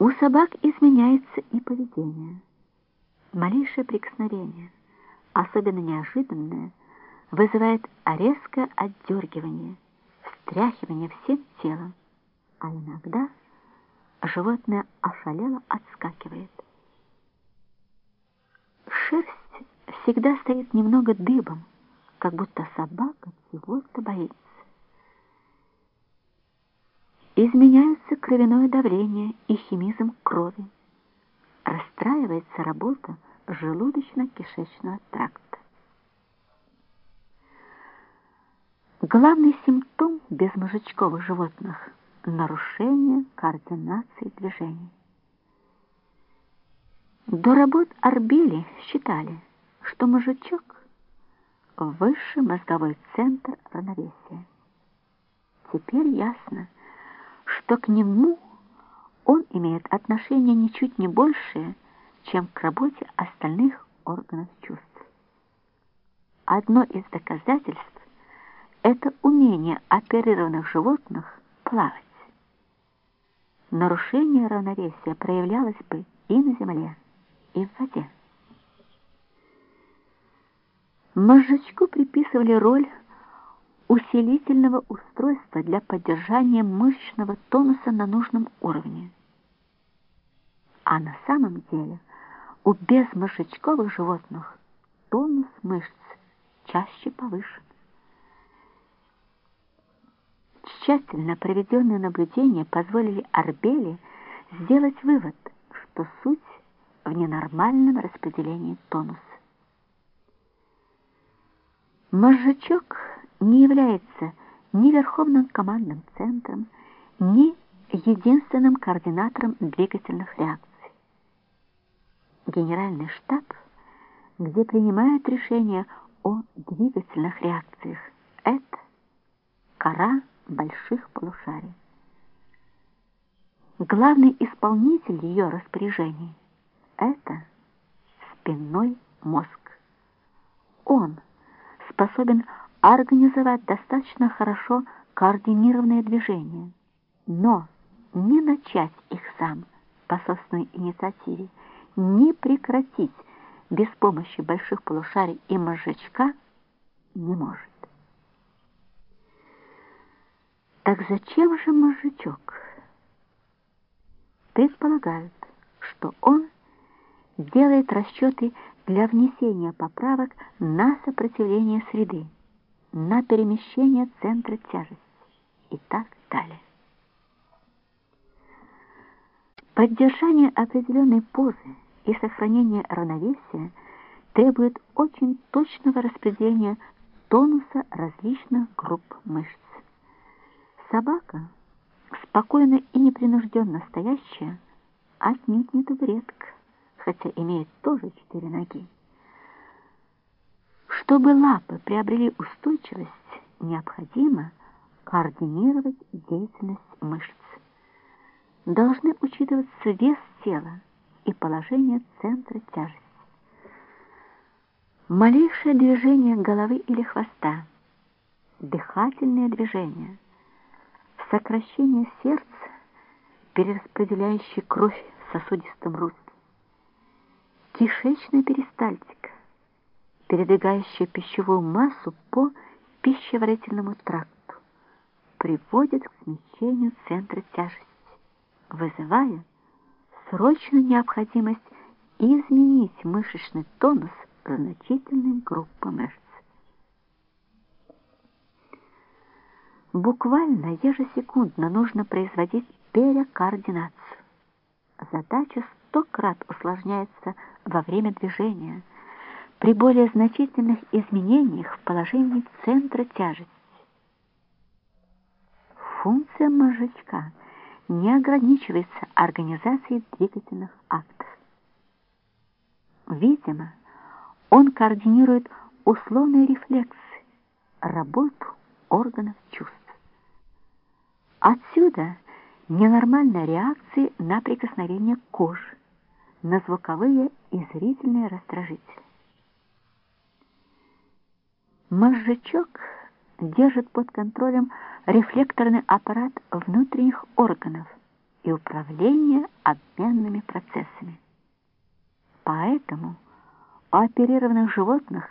У собак изменяется и поведение. Малейшее прикосновение, особенно неожиданное, вызывает резкое отдергивание, встряхивание всем телом, а иногда животное ошалело отскакивает. Шерсть всегда стоит немного дыбом, как будто собака чего-то боится. Изменяются кровяное давление и химизм крови расстраивается работа желудочно-кишечного тракта. Главный симптом безмозжечковых животных – нарушение координации движений. До работ Арбели считали, что мозжечок – высший мозговой центр равновесия. Теперь ясно, что к нему – он имеет отношение ничуть не большее, чем к работе остальных органов чувств. Одно из доказательств – это умение оперированных животных плавать. Нарушение равновесия проявлялось бы и на земле, и в воде. Мозжечку приписывали роль усилительного устройства для поддержания мышечного тонуса на нужном уровне. А на самом деле у безмышечковых животных тонус мышц чаще повышен. Тщательно проведенные наблюдения позволили Арбели сделать вывод, что суть в ненормальном распределении тонуса. Мозжечок не является ни верховным командным центром, ни единственным координатором двигательных реакций. Генеральный штаб, где принимают решения о двигательных реакциях, это кора больших полушарий. Главный исполнитель ее распоряжений – это спинной мозг. Он способен организовать достаточно хорошо координированные движения, но не начать их сам по собственной инициативе, не прекратить без помощи больших полушарий и мозжечка не может. Так зачем же мозжечок? Предполагают, что он делает расчеты для внесения поправок на сопротивление среды, на перемещение центра тяжести и так далее. Поддержание определенной позы и сохранение равновесия требует очень точного распределения тонуса различных групп мышц. Собака, спокойно и непринужденно стоящая, отнюдь не табуретка, хотя имеет тоже четыре ноги. Чтобы лапы приобрели устойчивость, необходимо координировать деятельность мышц. Должны учитываться вес тела и положение центра тяжести. Малейшее движение головы или хвоста, дыхательные движения, сокращение сердца, перераспределяющее кровь в сосудистом русле, кишечная перистальтика, передвигающая пищевую массу по пищеварительному тракту, приводит к смещению центра тяжести, вызывая срочную необходимость изменить мышечный тонус значительной группы мышц. Буквально ежесекундно нужно производить перекоординацию. Задача сто крат усложняется во время движения при более значительных изменениях в положении центра тяжести. Функция мозжечка не ограничивается организацией двигательных актов. Видимо, он координирует условные рефлексы, работу органов чувств. Отсюда ненормальные реакции на прикосновение кожи, на звуковые и зрительные раздражители. Мозжечок держит под контролем рефлекторный аппарат внутренних органов и управление обменными процессами. Поэтому у оперированных животных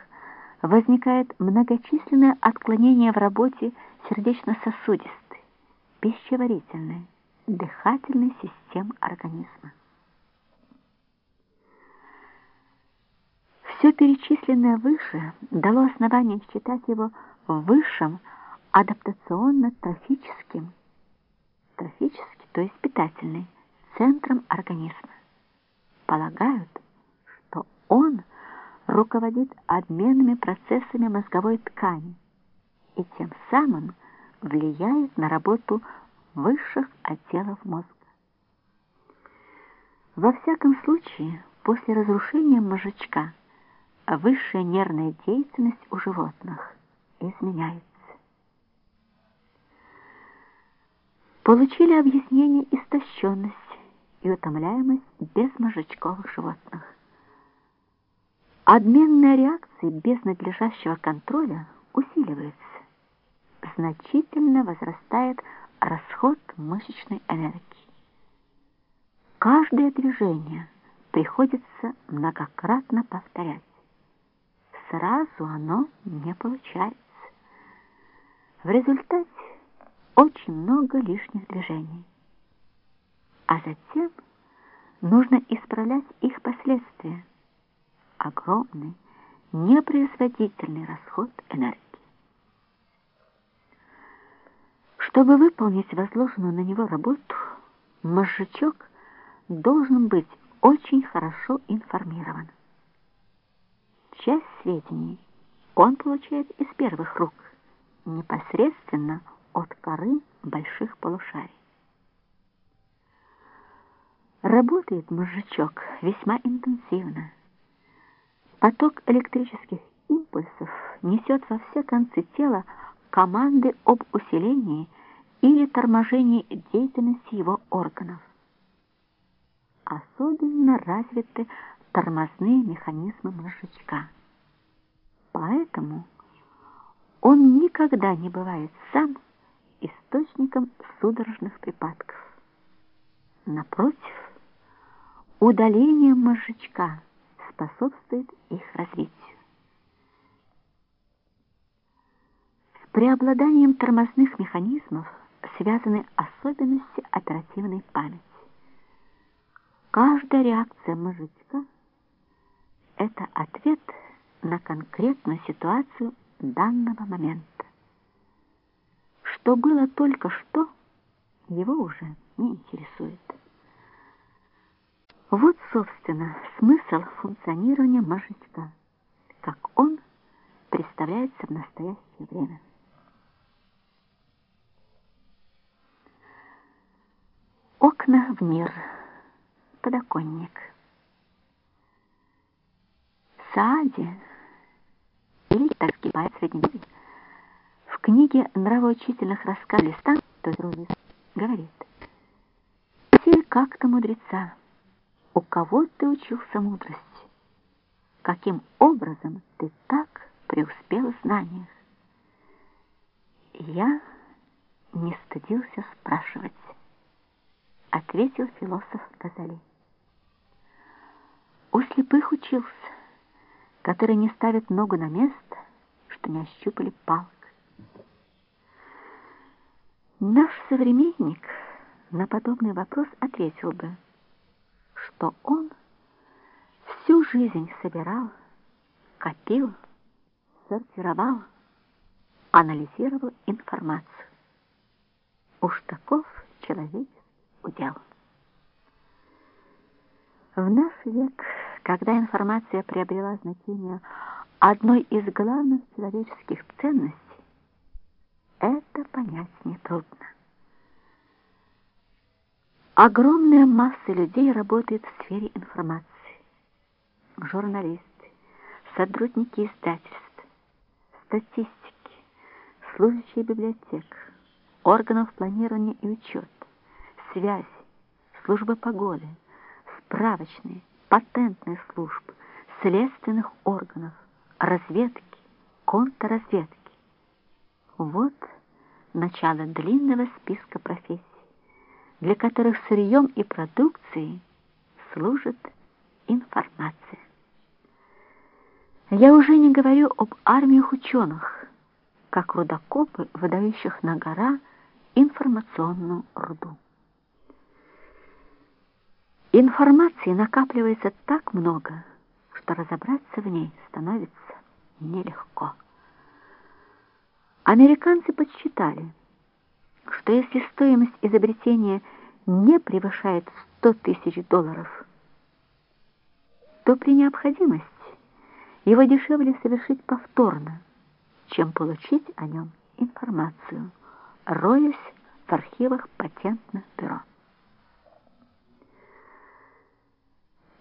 возникает многочисленное отклонение в работе сердечно-сосудистой, пищеварительной, дыхательной систем организма. Все перечисленное выше дало основание считать его высшим адаптационно-трофическим, трофический, то есть питательный, центром организма. Полагают, что он руководит обменными процессами мозговой ткани и тем самым влияет на работу высших отделов мозга. Во всяком случае, после разрушения мозжечка высшая нервная деятельность у животных изменяется. Получили объяснение истощенность и утомляемость безмозжечковых животных. Обменные реакции без надлежащего контроля усиливаются. Значительно возрастает расход мышечной энергии. Каждое движение приходится многократно повторять сразу оно не получается. В результате очень много лишних движений. А затем нужно исправлять их последствия. Огромный, непроизводительный расход энергии. Чтобы выполнить возложенную на него работу, мозжечок должен быть очень хорошо информирован. Часть сведений он получает из первых рук, непосредственно от коры больших полушарий. Работает мозжечок весьма интенсивно. Поток электрических импульсов несет во все концы тела команды об усилении или торможении деятельности его органов. Особенно развиты тормозные механизмы мозжечка. Поэтому он никогда не бывает сам источником судорожных припадков. Напротив, удаление мозжечка способствует их развитию. С преобладанием тормозных механизмов связаны особенности оперативной памяти. Каждая реакция мозжечка – это ответ на конкретную ситуацию данного момента. Что было только что, его уже не интересует. Вот, собственно, смысл функционирования мозжечка, как он представляется в настоящее время. Окна в мир. Подоконник. Саади, или так скипает средневековье, в книге нравоучительных рассказов листа, то есть говорит, «Все как-то мудреца, у кого ты учился мудрости? Каким образом ты так преуспел в знаниях?» Я не стыдился спрашивать ответил философ Газали. У слепых учился, которые не ставят ногу на место, что не ощупали палок. Наш современник на подобный вопрос ответил бы, что он всю жизнь собирал, копил, сортировал, анализировал информацию. Уж таков человек удел. В наш век, когда информация приобрела значение одной из главных человеческих ценностей, это понять нетрудно. Огромная масса людей работает в сфере информации. Журналисты, сотрудники издательств, статистики, служащие библиотек, органов планирования и учета, связи, службы погоды, справочные, патентные службы, следственных органов, разведки, контрразведки. Вот начало длинного списка профессий, для которых сырьем и продукцией служит информация. Я уже не говорю об армиях ученых, как рудокопы, выдающих на гора информационную руду. Информации накапливается так много, что разобраться в ней становится нелегко. Американцы подсчитали, что если стоимость изобретения не превышает 100 тысяч долларов, то при необходимости его дешевле совершить повторно, чем получить о нем информацию, роясь в архивах патентных бюро.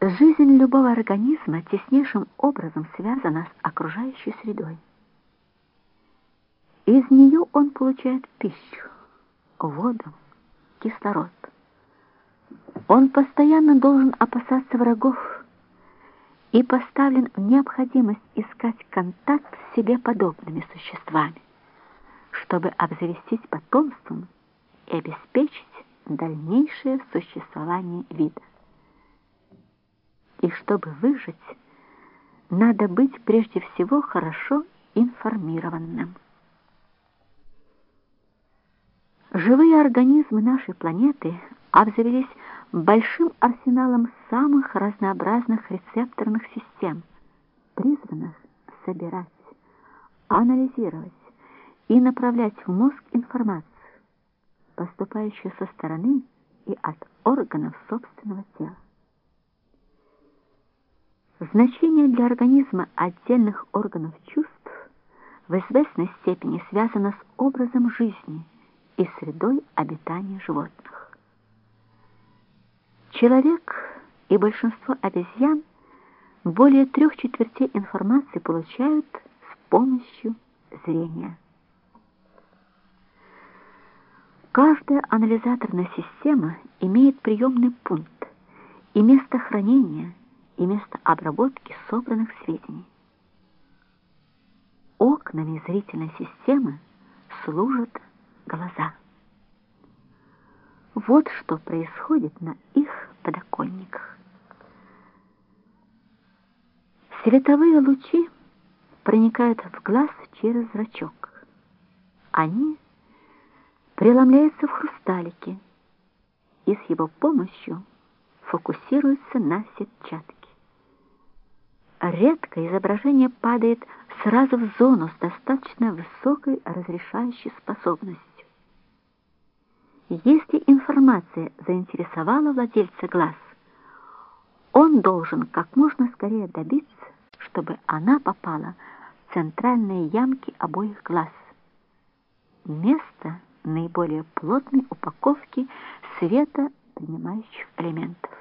Жизнь любого организма теснейшим образом связана с окружающей средой. Из нее он получает пищу, воду, кислород. Он постоянно должен опасаться врагов и поставлен в необходимость искать контакт с себе подобными существами, чтобы обзавестись потомством и обеспечить дальнейшее существование вида. И чтобы выжить, надо быть прежде всего хорошо информированным. Живые организмы нашей планеты обзавелись большим арсеналом самых разнообразных рецепторных систем, призванных собирать, анализировать и направлять в мозг информацию, поступающую со стороны и от органов собственного тела. Значение для организма отдельных органов чувств в известной степени связано с образом жизни и средой обитания животных. Человек и большинство обезьян более трех четвертей информации получают с помощью зрения. Каждая анализаторная система имеет приемный пункт и место хранения – и место обработки собранных сведений. окнами зрительной системы служат глаза. Вот что происходит на их подоконниках. Световые лучи проникают в глаз через зрачок. Они преломляются в хрусталике и с его помощью фокусируются на сетчатке. Редко изображение падает сразу в зону с достаточно высокой разрешающей способностью. Если информация заинтересовала владельца глаз, он должен как можно скорее добиться, чтобы она попала в центральные ямки обоих глаз. Место наиболее плотной упаковки света принимающих элементов.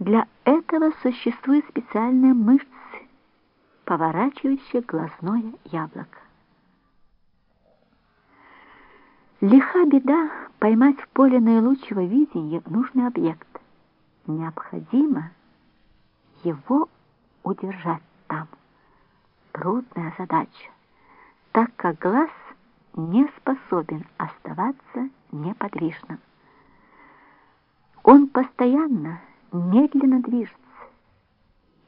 Для этого существует специальная мышца, поворачивающая глазное яблоко. Лиха беда поймать в поле наилучшего видения нужный объект. Необходимо его удержать там. Трудная задача, так как глаз не способен оставаться неподвижным. Он постоянно медленно движется,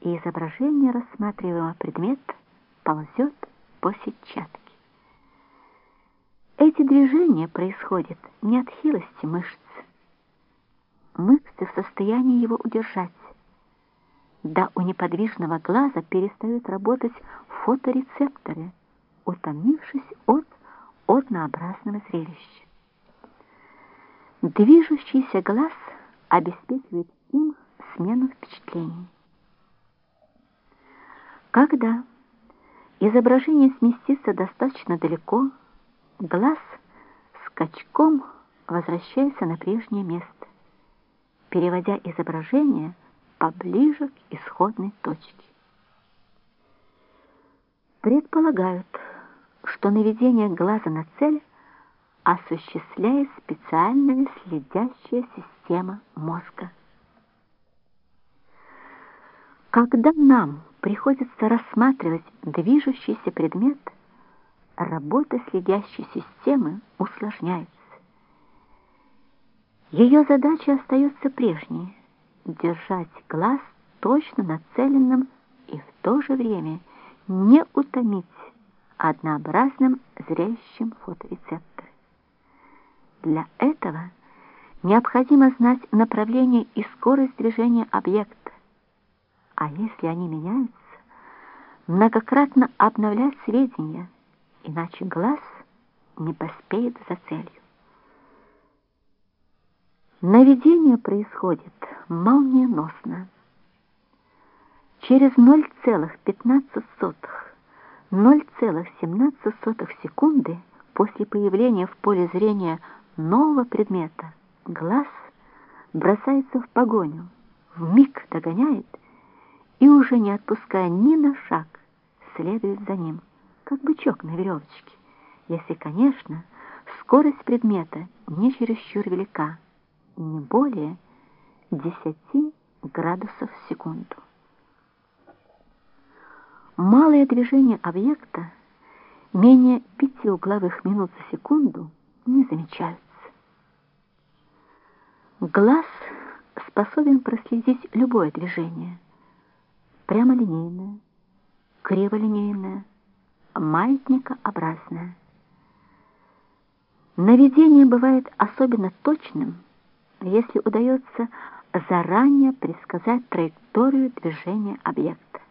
и изображение рассматриваемого предмета ползет по сетчатке. Эти движения происходят не от хилости мышц. Мышцы в состоянии его удержать. Да у неподвижного глаза перестают работать фоторецепторы, утомившись от однообразного зрелища. Движущийся глаз обеспечивает им смену впечатлений. Когда изображение сместится достаточно далеко, глаз скачком возвращается на прежнее место, переводя изображение поближе к исходной точке. Предполагают, что наведение глаза на цель осуществляет специальная следящая система мозга. Когда нам приходится рассматривать движущийся предмет, работа следящей системы усложняется. Ее задача остается прежней — держать глаз точно нацеленным и в то же время не утомить однообразным зрящим фоторецепторы. Для этого необходимо знать направление и скорость движения объекта, а если они меняются, многократно обновлять сведения, иначе глаз не поспеет за целью. Наведение происходит молниеносно. Через 0,15 0,17 секунды после появления в поле зрения нового предмета глаз бросается в погоню, в миг догоняет и уже не отпуская ни на шаг, следует за ним, как бычок на веревочке, если, конечно, скорость предмета не чересчур велика, не более 10 градусов в секунду. Малое движение объекта, менее пяти угловых минут за секунду, не замечаются. Глаз способен проследить любое движение, прямолинейное, криволинейное, маятникообразное. Наведение бывает особенно точным, если удается заранее предсказать траекторию движения объекта.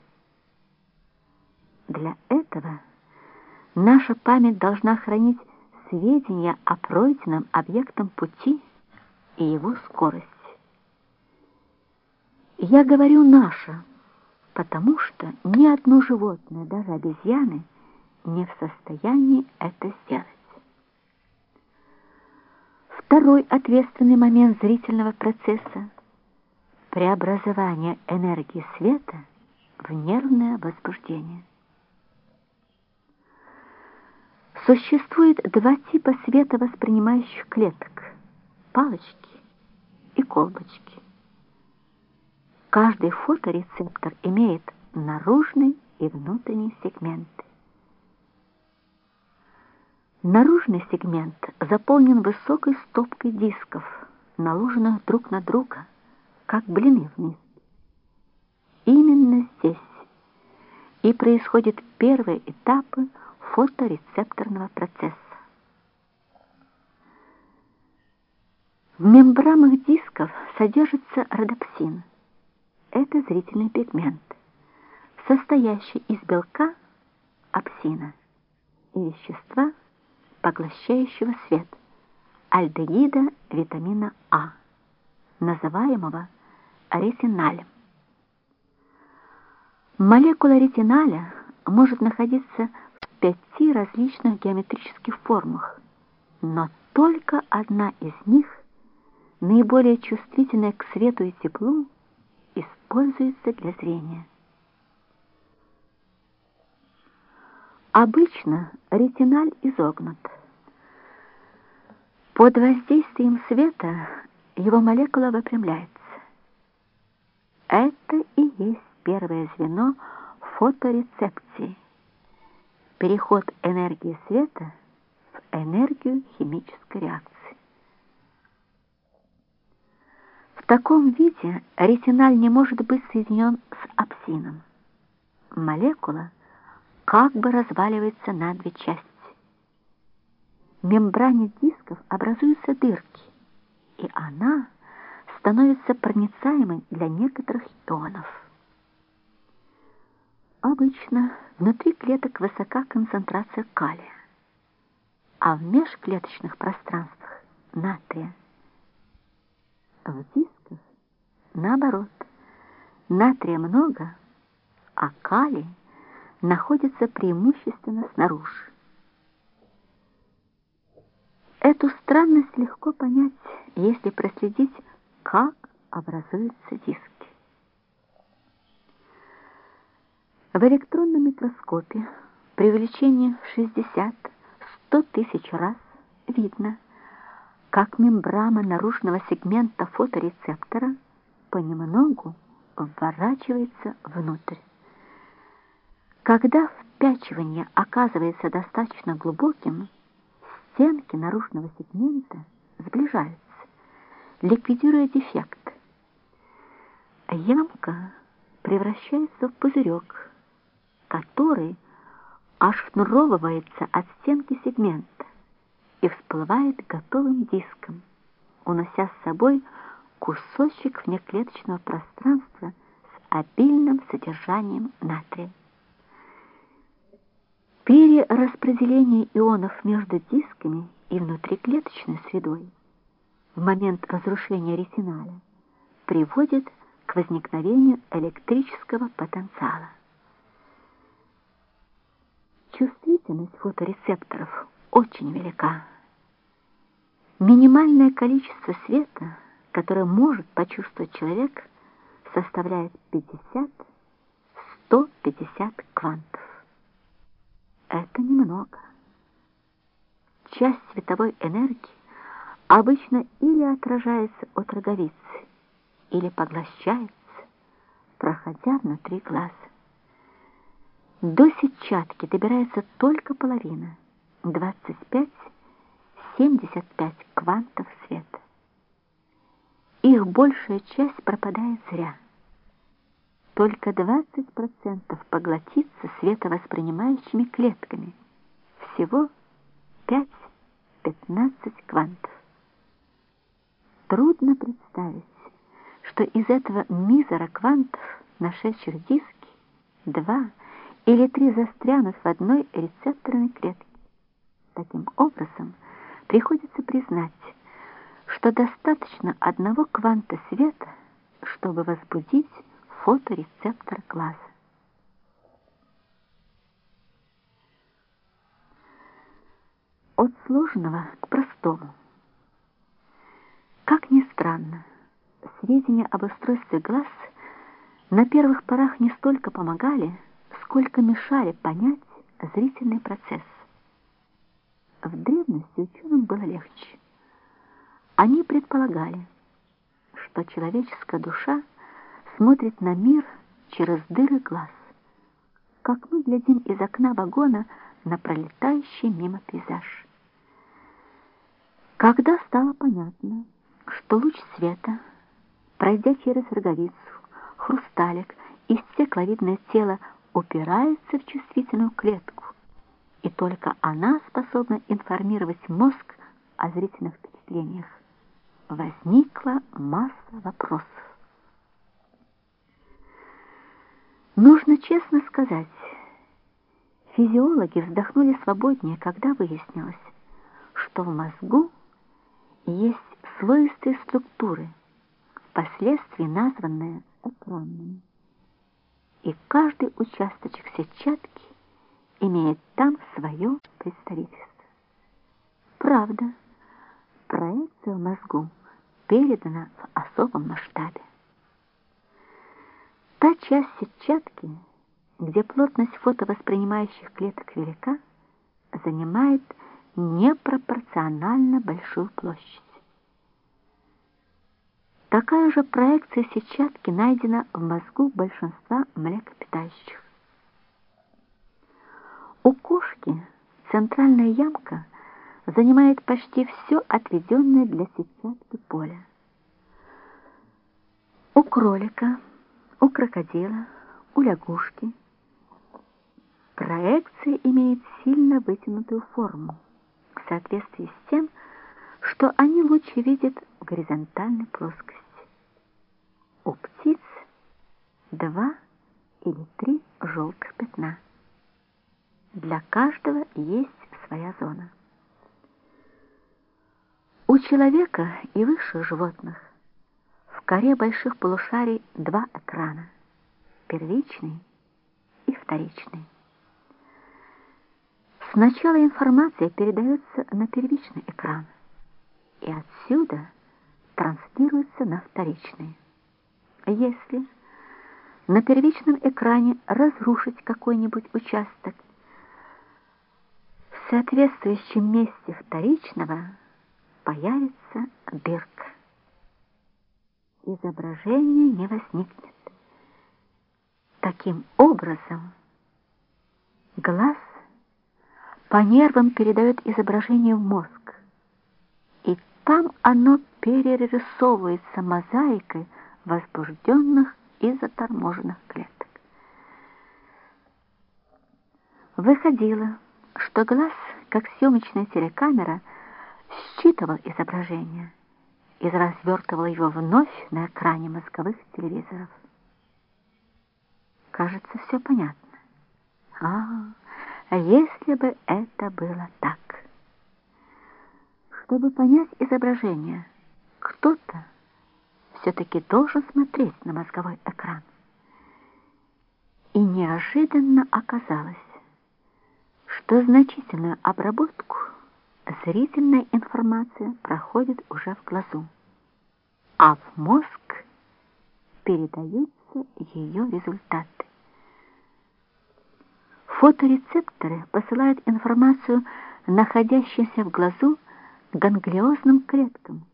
Для этого наша память должна хранить сведения о пройденном объектом пути и его скорость. Я говорю «наша», потому что ни одно животное, даже обезьяны, не в состоянии это сделать. Второй ответственный момент зрительного процесса – преобразование энергии света в нервное возбуждение. Существует два типа световоспринимающих клеток – палочки и колбочки. Каждый фоторецептор имеет наружный и внутренний сегменты. Наружный сегмент заполнен высокой стопкой дисков, наложенных друг на друга, как блины вниз. Именно здесь и происходят первые этапы фоторецепторного процесса. В мембранах дисков содержится родопсин. Это зрительный пигмент, состоящий из белка апсина и вещества, поглощающего свет, альдегида витамина А, называемого ретиналем. Молекула ретиналя может находиться в пяти различных геометрических формах, но только одна из них, наиболее чувствительная к свету и теплу, используется для зрения. Обычно ретиналь изогнут. Под воздействием света его молекула выпрямляется. Это и есть первое звено фоторецепции. Переход энергии света в энергию химической реакции. В таком виде ретиналь не может быть соединен с апсином. Молекула как бы разваливается на две части. В мембране дисков образуются дырки, и она становится проницаемой для некоторых ионов. Обычно внутри клеток высока концентрация калия, а в межклеточных пространствах – натрия. В дисках, наоборот, натрия много, а калий находится преимущественно снаружи. Эту странность легко понять, если проследить, как образуются диски. В электронном микроскопе при увеличении в 60-100 тысяч раз видно, как мембрана наружного сегмента фоторецептора понемногу вворачивается внутрь. Когда впячивание оказывается достаточно глубоким, стенки наружного сегмента сближаются, ликвидируя дефект. Ямка превращается в пузырек, который ошнуровывается от стенки сегмента и всплывает готовым диском, унося с собой кусочек внеклеточного пространства с обильным содержанием натрия. Перераспределение ионов между дисками и внутриклеточной средой в момент разрушения ретиналя приводит к возникновению электрического потенциала. Чувствительность фоторецепторов очень велика. Минимальное количество света, которое может почувствовать человек, составляет 50-150 квантов. Это немного. Часть световой энергии обычно или отражается от роговицы, или поглощается, проходя внутри глаза. До сетчатки добирается только половина, 25-75 квантов света. Их большая часть пропадает зря. Только 20% поглотится световоспринимающими клетками. Всего 5-15 квантов. Трудно представить, что из этого мизера квантов, нашедших диски, два или три застрянут в одной рецепторной клетке. Таким образом, приходится признать, что достаточно одного кванта света, чтобы возбудить фоторецептор глаза. От сложного к простому. Как ни странно, сведения об устройстве глаз на первых порах не столько помогали, сколько мешали понять зрительный процесс. В древности ученым было легче. Они предполагали, что человеческая душа смотрит на мир через дыры глаз, как мы глядим из окна вагона на пролетающий мимо пейзаж. Когда стало понятно, что луч света, пройдя через роговицу, хрусталик и стекловидное тело упирается в чувствительную клетку, и только она способна информировать мозг о зрительных впечатлениях, возникла масса вопросов. Нужно честно сказать, физиологи вздохнули свободнее, когда выяснилось, что в мозгу есть слоистые структуры, впоследствии названные экранными. И каждый участочек сетчатки имеет там свое представительство. Правда, проекция в мозгу передана в особом масштабе. Та часть сетчатки, где плотность фотовоспринимающих клеток велика, занимает непропорционально большую площадь. Такая же проекция сетчатки найдена в мозгу большинства млекопитающих. У кошки центральная ямка занимает почти все отведенное для сетчатки поле. У кролика, у крокодила, у лягушки проекция имеет сильно вытянутую форму в соответствии с тем, что они лучше видят в горизонтальной плоскости. У птиц два или три желтых пятна. Для каждого есть своя зона. Человека и высших животных в коре больших полушарий два экрана – первичный и вторичный. Сначала информация передается на первичный экран, и отсюда транслируется на вторичный. Если на первичном экране разрушить какой-нибудь участок – соответствующем месте вторичного появится дырка. Изображение не возникнет. Таким образом, глаз по нервам передает изображение в мозг, и там оно перерисовывается мозаикой возбужденных и заторможенных клеток. Выходило, что глаз, как съемочная телекамера, считывал изображение и развертывал его вновь на экране мозговых телевизоров. Кажется, все понятно. А, если бы это было так. Чтобы понять изображение, кто-то все-таки должен смотреть на мозговой экран. И неожиданно оказалось, что значительную обработку зрительная информация проходит уже в глазу, а в мозг передаются ее результаты. Фоторецепторы посылают информацию, находящуюся в глазу, ганглиозным клеткам,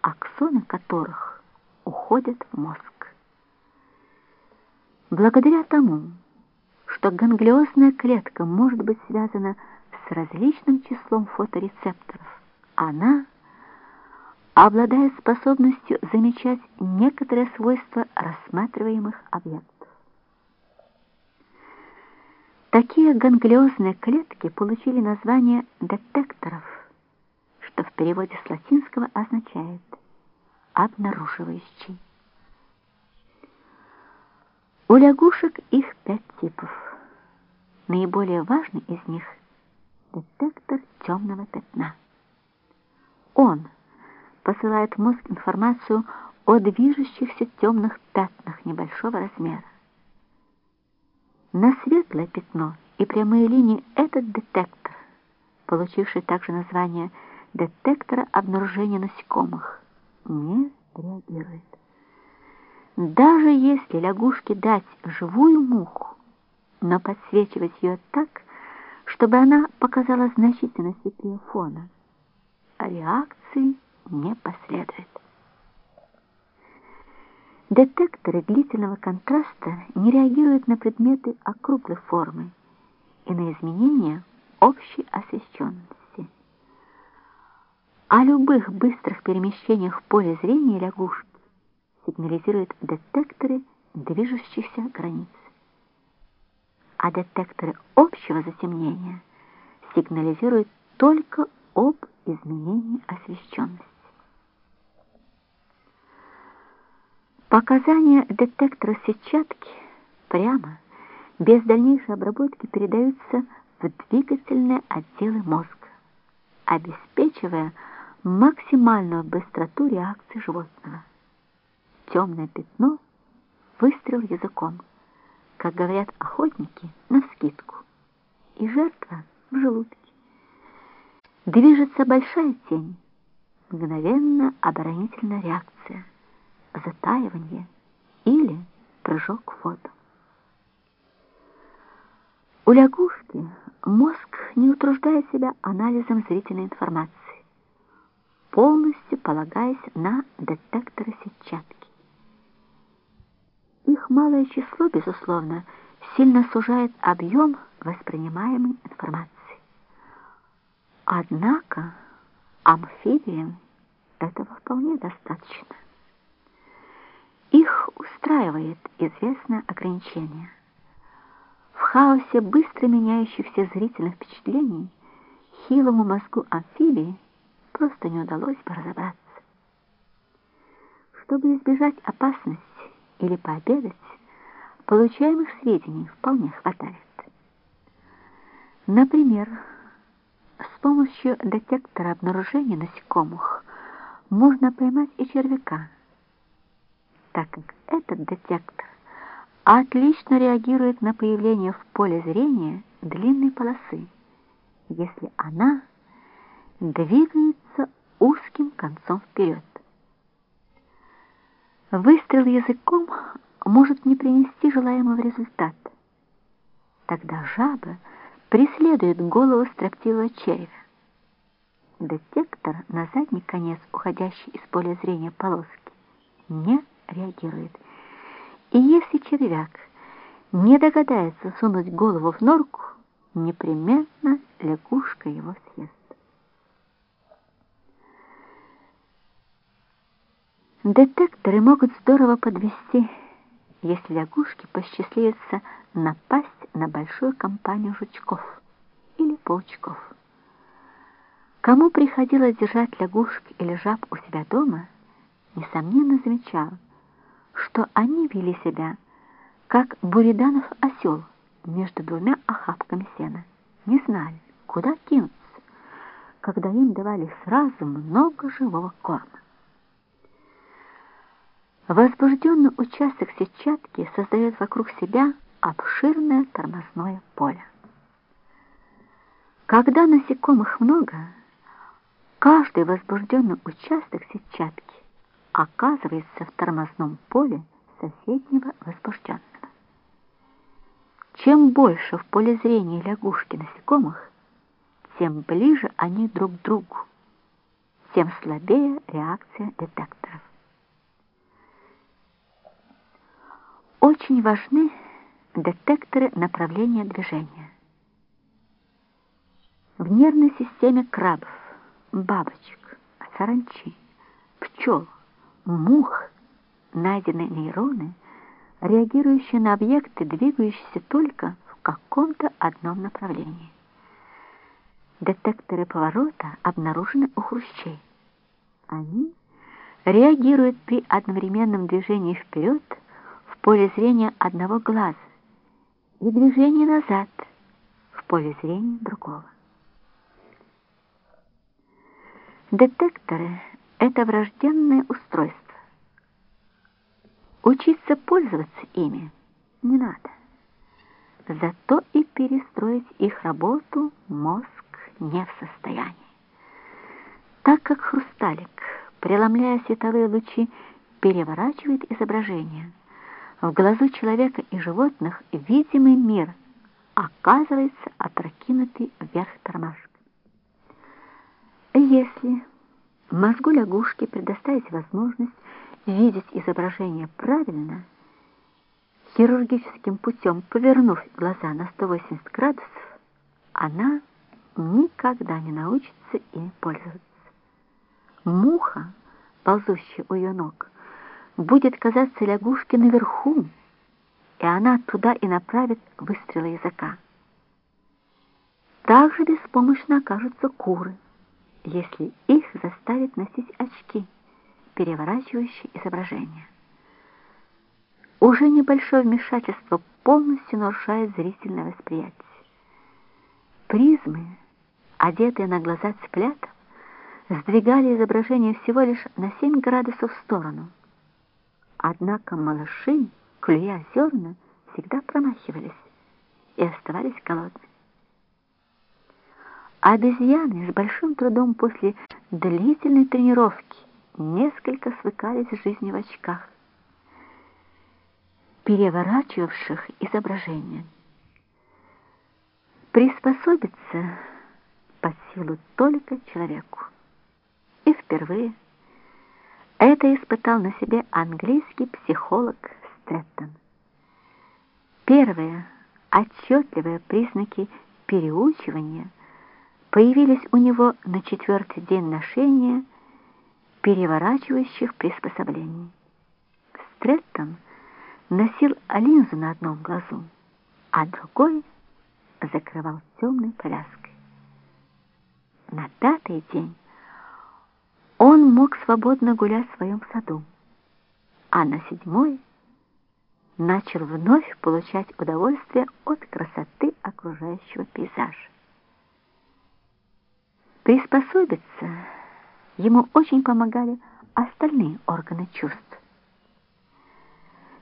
аксоны которых уходят в мозг. Благодаря тому, что ганглиозная клетка может быть связана с различным числом фоторецепторов. Она обладает способностью замечать некоторые свойства рассматриваемых объектов. Такие ганглиозные клетки получили название детекторов, что в переводе с латинского означает «обнаруживающий». У лягушек их пять типов. Наиболее важный из них – детектор темного пятна. Он посылает в мозг информацию о движущихся темных пятнах небольшого размера. На светлое пятно и прямые линии этот детектор, получивший также название детектора обнаружения насекомых, не реагирует. Даже если лягушке дать живую муху, но подсвечивать ее так, чтобы она показала значительно светлее фона, реакции не последует. Детекторы длительного контраста не реагируют на предметы округлой формы и на изменения общей освещенности. О любых быстрых перемещениях в поле зрения лягушки сигнализируют детекторы движущихся границ. А детекторы общего затемнения сигнализируют только об изменении освещенности. Показания детектора сетчатки прямо, без дальнейшей обработки, передаются в двигательные отделы мозга, обеспечивая максимальную быстроту реакции животного. Темное пятно — выстрел языком, как говорят охотники, на скидку, и жертва в желудке. Движется большая тень, мгновенно оборонительная реакция — затаивание или прыжок в воду. У лягушки мозг не утруждает себя анализом зрительной информации, полностью полагаясь на детекторы сетчатки. Их малое число, безусловно, сильно сужает объем воспринимаемой информации. Однако амфибиям этого вполне достаточно. Их устраивает известное ограничение. В хаосе быстро меняющихся зрительных впечатлений хилому мозгу амфибии просто не удалось бы разобраться. Чтобы избежать опасности или пообедать, получаемых сведений вполне хватает. Например, с помощью детектора обнаружения насекомых можно поймать и червяка, так как этот детектор отлично реагирует на появление в поле зрения длинной полосы, если она двигается узким концом вперед. Выстрел языком может не принести желаемого результата. Тогда жаба преследует голову строптивого червя. Детектор на задний конец, уходящий из поля зрения полоски, не реагирует. И если червяк не догадается сунуть голову в норку, непременно лягушка его съест. Детекторы могут здорово подвести, если лягушке посчастливится напасть на большую компанию жучков или паучков. Кому приходилось держать лягушек или жаб у себя дома, несомненно замечал, что они вели себя, как Буриданов осел между двумя охапками сена. Не знали, куда кинуться, когда им давали сразу много живого корма. Возбужденный участок сетчатки создает вокруг себя обширное тормозное поле. Когда насекомых много, каждый возбужденный участок сетчатки оказывается в тормозном поле соседнего возбужденного. Чем больше в поле зрения лягушки насекомых, тем ближе они друг к другу, тем слабее реакция детекторов. Очень важны детекторы направления движения. В нервной системе крабов, бабочек, саранчи, пчел, мух найдены нейроны, реагирующие на объекты, двигающиеся только в каком-то одном направлении. Детекторы поворота обнаружены у хрущей. Они реагируют при одновременном движении вперед поле зрения одного глаза и движении назад в поле зрения другого. Детекторы это врожденное устройство. Учиться пользоваться ими не надо. Зато и перестроить их работу мозг не в состоянии. Так как хрусталик, преломляя световые лучи, переворачивает изображение, в глазу человека и животных видимый мир оказывается опрокинутый вверх тормашкой. Если Мозгу лягушки предоставить возможность видеть изображение правильно, хирургическим путем повернув глаза на 180 градусов, она никогда не научится им пользоваться. муха, ползущая у ее ног, будет казаться лягушке наверху, и она туда и направит выстрелы языка. Также беспомощно окажутся куры, если их заставить носить очки, переворачивающие изображение. Уже небольшое вмешательство полностью нарушает зрительное восприятие. Призмы, одетые на глаза цыплятов, сдвигали изображение всего лишь на 7 градусов в сторону. Однако малыши, клюя зерна, всегда промахивались и оставались голодными. Обезьяны с большим трудом после длительной тренировки несколько свыкались с жизнью в очках, переворачивавших изображение. Приспособиться под силу только человеку. И впервые это испытал на себе английский психолог Стрэттон. Первые отчетливые признаки переучивания появились у него на четвертый день ношения переворачивающих приспособлений. Стрэттон носил линзу на одном глазу, а другой закрывал темной повязкой. На пятый день он мог свободно гулять в своем саду, а на седьмой начал вновь получать удовольствие от красоты окружающего пейзажа. Приспособиться ему очень помогали остальные органы чувств.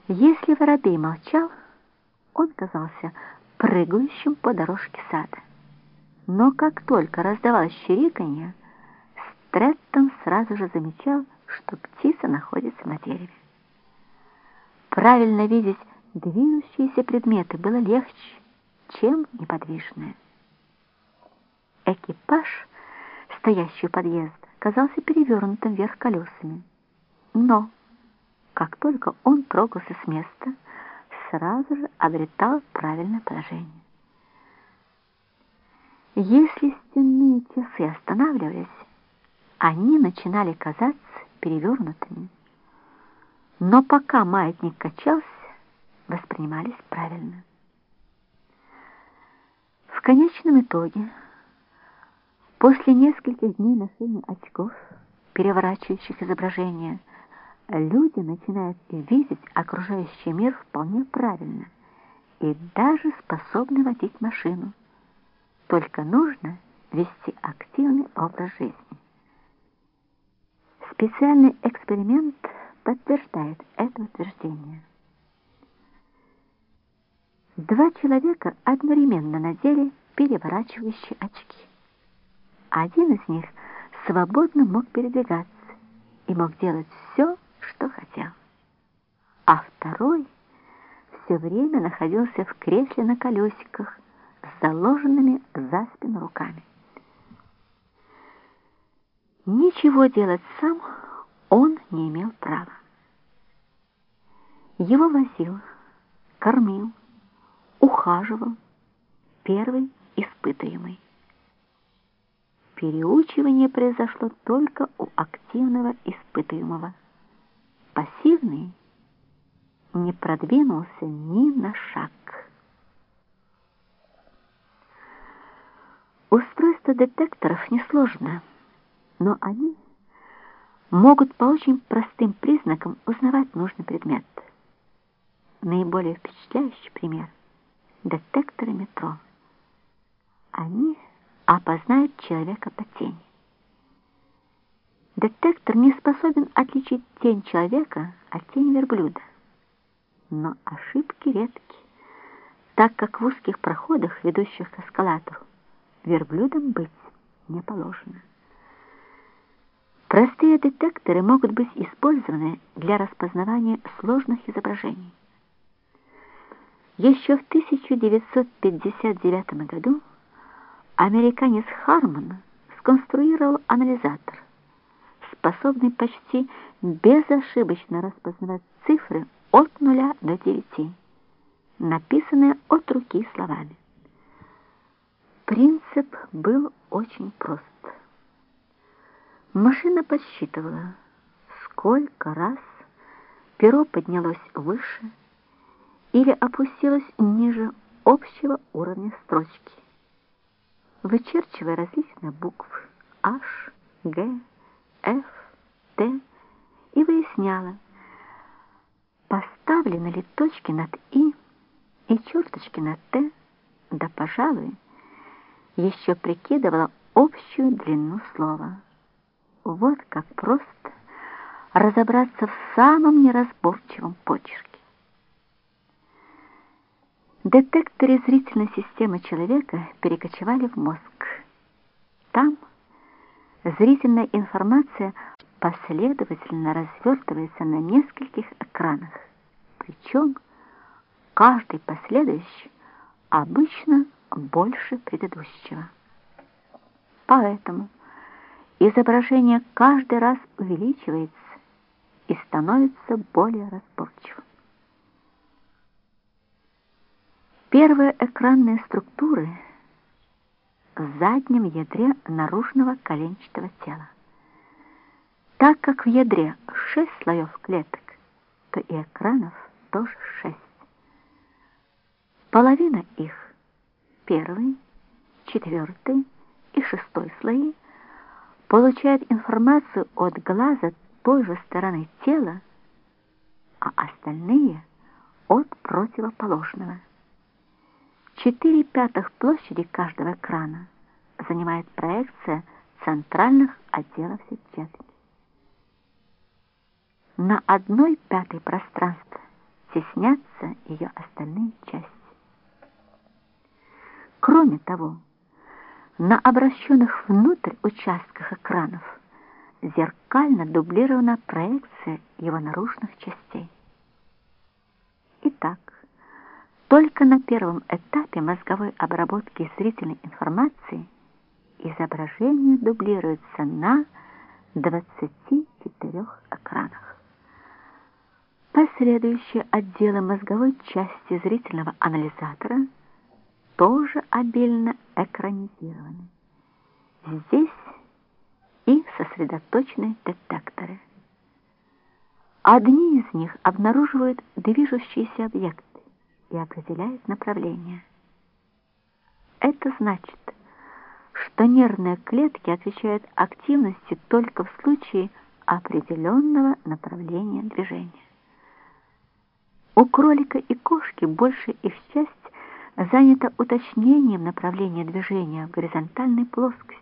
Если воробей молчал, он казался прыгающим по дорожке сада. Но как только раздавалось чириканье, Стрэттон сразу же замечал, что птица находится на дереве. Правильно видеть движущиеся предметы было легче, чем неподвижные. Экипаж, стоящий у подъезда, казался перевернутым вверх колесами. Но, как только он трогался с места, сразу же обретал правильное положение. Если стенные часы останавливались, они начинали казаться перевернутыми. Но пока маятник качался, воспринимались правильно. В конечном итоге, после нескольких дней ношения очков, переворачивающих изображения, люди начинают видеть окружающий мир вполне правильно и даже способны водить машину. Только нужно вести активный образ жизни. Специальный эксперимент подтверждает это утверждение. Два человека одновременно надели переворачивающие очки. Один из них свободно мог передвигаться и мог делать все, что хотел. А второй все время находился в кресле на колесиках с заложенными за спину руками. Ничего делать сам он не имел права. Его возил, кормил, ухаживал первый испытуемый. Переучивание произошло только у активного испытуемого. Пассивный не продвинулся ни на шаг. Устройство детекторов несложно но они могут по очень простым признакам узнавать нужный предмет. Наиболее впечатляющий пример — детекторы метро. Они опознают человека по тени. Детектор не способен отличить тень человека от тени верблюда. Но ошибки редки, так как в узких проходах, ведущих к эскалатору, верблюдам быть не положено. Простые детекторы могут быть использованы для распознавания сложных изображений. Еще в 1959 году американец Харман сконструировал анализатор, способный почти безошибочно распознавать цифры от 0 до 9, написанные от руки словами. Принцип был очень прост. Машина подсчитывала, сколько раз перо поднялось выше или опустилось ниже общего уровня строчки, вычерчивая различные буквы H, G, F, T и выясняла, поставлены ли точки над «и» и черточки над «т», да, пожалуй, еще прикидывала общую длину слова. Вот как просто разобраться в самом неразборчивом почерке. Детекторы зрительной системы человека перекочевали в мозг. Там зрительная информация последовательно развертывается на нескольких экранах, причем каждый последующий обычно больше предыдущего. Поэтому изображение каждый раз увеличивается и становится более разборчивым. Первые экранные структуры в заднем ядре наружного коленчатого тела. Так как в ядре шесть слоев клеток, то и экранов тоже шесть. Половина их, первый, четвертый и шестой слои, получает информацию от глаза той же стороны тела, а остальные от противоположного. Четыре пятых площади каждого экрана занимает проекция центральных отделов сетчатки. На одной пятой пространства теснятся ее остальные части. Кроме того, на обращенных внутрь участках экранов зеркально дублирована проекция его наружных частей. Итак, только на первом этапе мозговой обработки зрительной информации изображение дублируется на 24 экранах. Последующие отделы мозговой части зрительного анализатора – тоже обильно экранизированы. Здесь и сосредоточены детекторы. Одни из них обнаруживают движущиеся объекты и определяют направление. Это значит, что нервные клетки отвечают активности только в случае определенного направления движения. У кролика и кошки большая их часть занято уточнением направления движения в горизонтальной плоскости.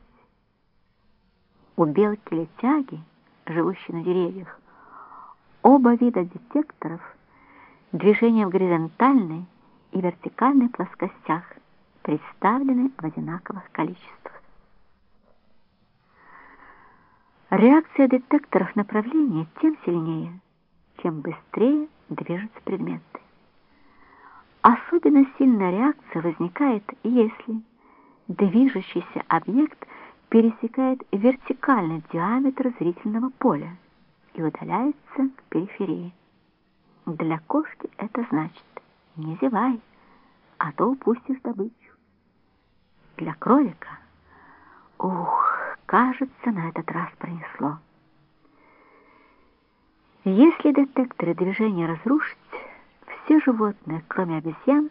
У белки-летяги, живущей на деревьях, оба вида детекторов движения в горизонтальной и вертикальной плоскостях представлены в одинаковых количествах. Реакция детекторов направления тем сильнее, чем быстрее движется предмет. Особенно сильная реакция возникает, если движущийся объект пересекает вертикальный диаметр зрительного поля и удаляется к периферии. Для кошки это значит «не зевай, а то упустишь добычу». Для кролика «ух, кажется, на этот раз пронесло». Если детекторы движения разрушить, все животные, кроме обезьян,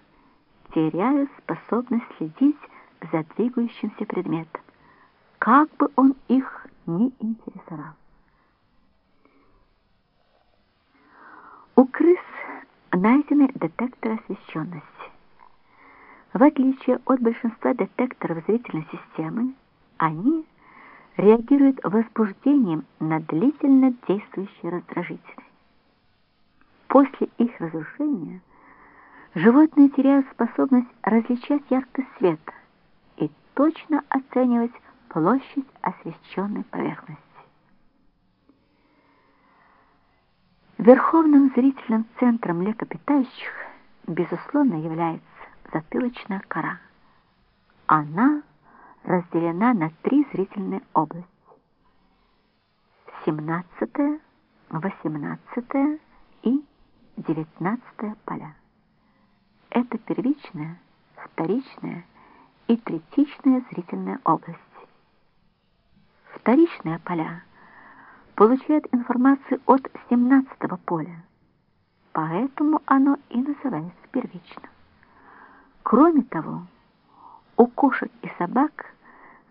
теряют способность следить за двигающимся предметом, как бы он их ни интересовал. У крыс найдены детекторы освещенности. В отличие от большинства детекторов зрительной системы, они реагируют возбуждением на длительно действующие раздражители. После их разрушения животные теряют способность различать яркость света и точно оценивать площадь освещенной поверхности. Верховным зрительным центром млекопитающих, безусловно, является затылочная кора. Она разделена на три зрительные области. 17, 18 и 19 поля. Это первичная, вторичная и третичная зрительная области. Вторичные поля получает информацию от 17-го поля, поэтому оно и называется первичным. Кроме того, у кошек и собак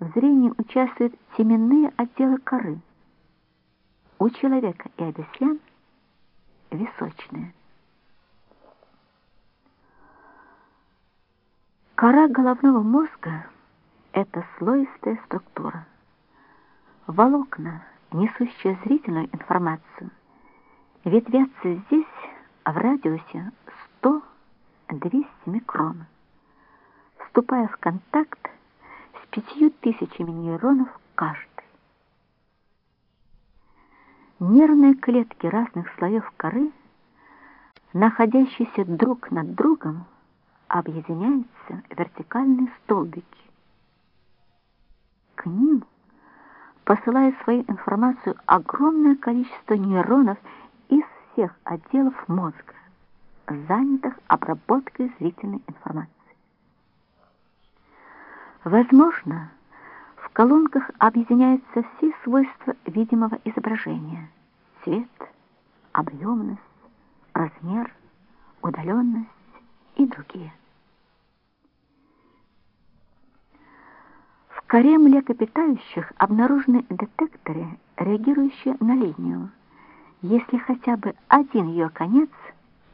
в зрении участвуют теменные отделы коры, у человека и обезьян – височные. Кора головного мозга – это слоистая структура. Волокна, несущие зрительную информацию, ветвятся здесь в радиусе 100-200 микрон, вступая в контакт с пятью тысячами нейронов каждый. Нервные клетки разных слоев коры, находящиеся друг над другом, объединяются вертикальные столбики. К ним посылает свою информацию огромное количество нейронов из всех отделов мозга, занятых обработкой зрительной информации. Возможно, в колонках объединяются все свойства видимого изображения – цвет, объемность, размер, удаленность и другие. коре млекопитающих обнаружены детекторы, реагирующие на линию, если хотя бы один ее конец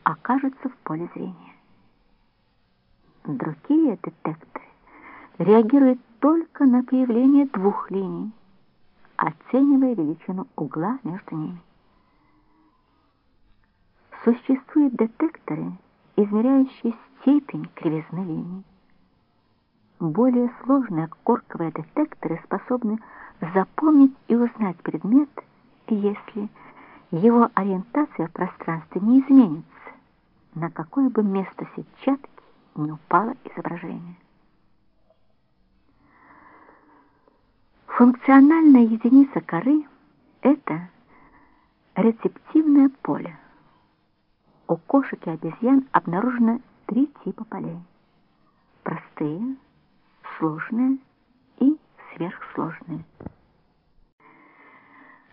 окажется в поле зрения. Другие детекторы реагируют только на появление двух линий, оценивая величину угла между ними. Существуют детекторы, измеряющие степень кривизны линий. Более сложные корковые детекторы способны запомнить и узнать предмет, если его ориентация в пространстве не изменится, на какое бы место сетчатки не упало изображение. Функциональная единица коры – это рецептивное поле. У кошек и обезьян обнаружено три типа полей. Простые – сложные и сверхсложные.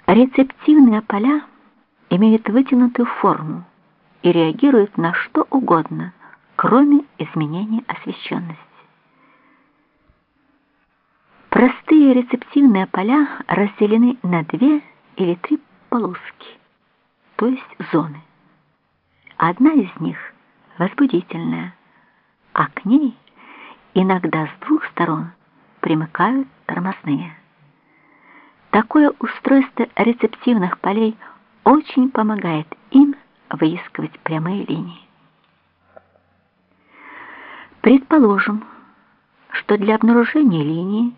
Рецептивные поля имеют вытянутую форму и реагируют на что угодно, кроме изменения освещенности. Простые рецептивные поля разделены на две или три полоски, то есть зоны. Одна из них возбудительная, а к ней – Иногда с двух сторон примыкают тормозные. Такое устройство рецептивных полей очень помогает им выискивать прямые линии. Предположим, что для обнаружения линии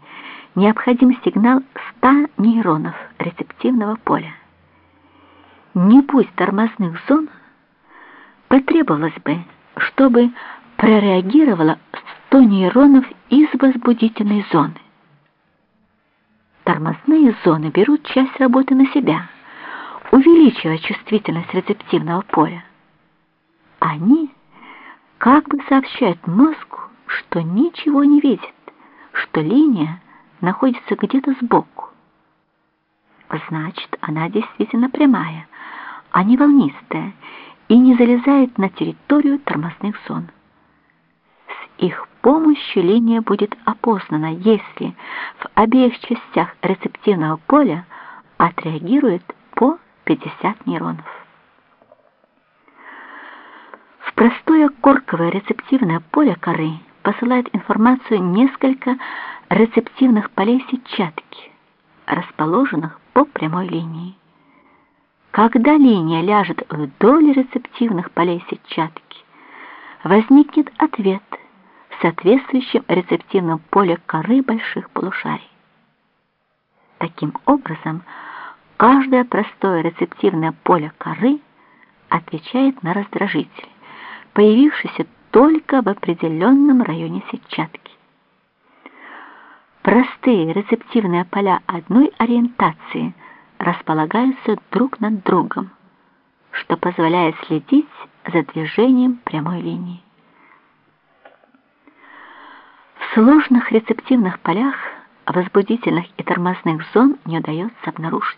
необходим сигнал 100 нейронов рецептивного поля. Не будь тормозных зон, потребовалось бы, чтобы прореагировало 100 нейронов из возбудительной зоны. Тормозные зоны берут часть работы на себя, увеличивая чувствительность рецептивного поля. Они как бы сообщают мозгу, что ничего не видит, что линия находится где-то сбоку. Значит, она действительно прямая, а не волнистая, и не залезает на территорию тормозных зон. С их помощью линия будет опознана, если в обеих частях рецептивного поля отреагирует по 50 нейронов. В простое корковое рецептивное поле коры посылает информацию несколько рецептивных полей сетчатки, расположенных по прямой линии. Когда линия ляжет вдоль рецептивных полей сетчатки, возникнет ответ – соответствующем рецептивном поле коры больших полушарий. Таким образом, каждое простое рецептивное поле коры отвечает на раздражитель, появившийся только в определенном районе сетчатки. Простые рецептивные поля одной ориентации располагаются друг над другом, что позволяет следить за движением прямой линии сложных рецептивных полях возбудительных и тормозных зон не удается обнаружить.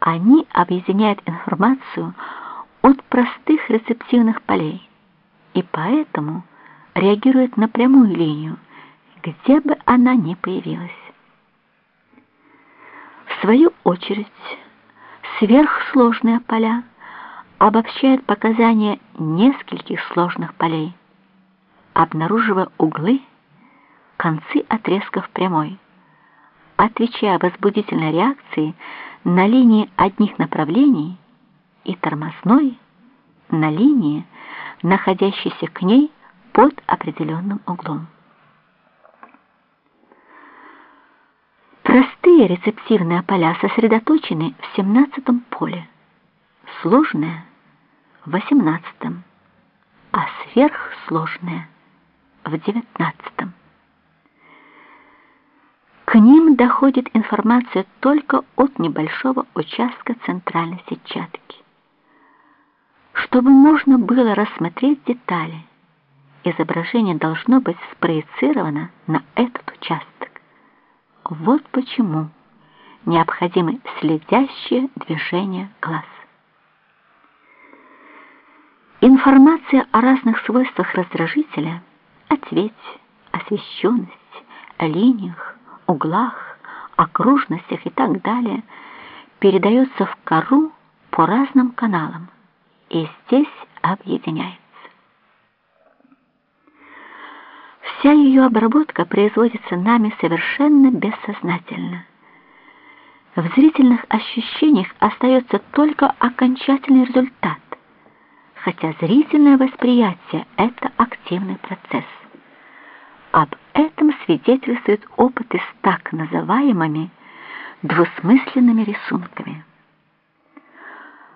Они объединяют информацию от простых рецептивных полей и поэтому реагируют на прямую линию, где бы она ни появилась. В свою очередь, сверхсложные поля обобщают показания нескольких сложных полей, обнаруживая углы, концы отрезков прямой, отвечая возбудительной реакции на линии одних направлений и тормозной на линии, находящейся к ней под определенным углом. Простые рецептивные поля сосредоточены в 17 поле, сложные — в 18, а сверхсложные — в 19. К ним доходит информация только от небольшого участка центральной сетчатки. Чтобы можно было рассмотреть детали, изображение должно быть спроецировано на этот участок. Вот почему необходимы следящие движения глаз. Информация о разных свойствах раздражителя, о цвете, освещенности, о линиях, углах, окружностях и так далее передается в кору по разным каналам и здесь объединяется. Вся ее обработка производится нами совершенно бессознательно. В зрительных ощущениях остается только окончательный результат, хотя зрительное восприятие – это активный процесс. Об этом свидетельствуют опыты с так называемыми двусмысленными рисунками.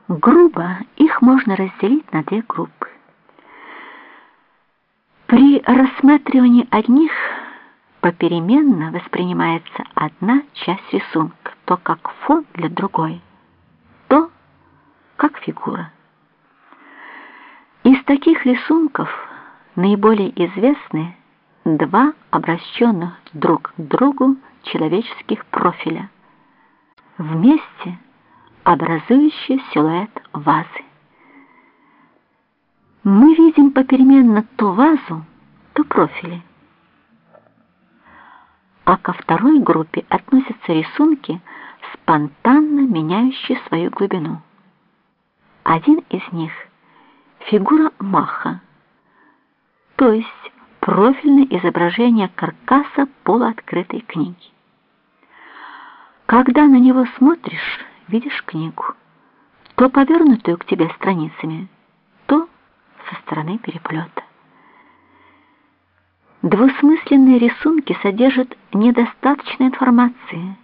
Грубо их можно разделить на две группы. При рассматривании одних попеременно воспринимается одна часть рисунка, то как фон для другой, то как фигура. Из таких рисунков наиболее известны два обращенных друг к другу человеческих профиля, вместе образующие силуэт вазы. Мы видим попеременно то вазу, то профили. А ко второй группе относятся рисунки, спонтанно меняющие свою глубину. Один из них — фигура маха, то есть профильное изображение каркаса полуоткрытой книги. Когда на него смотришь, видишь книгу, то повернутую к тебе страницами, со стороны переплета. Двусмысленные рисунки содержат недостаточно информации,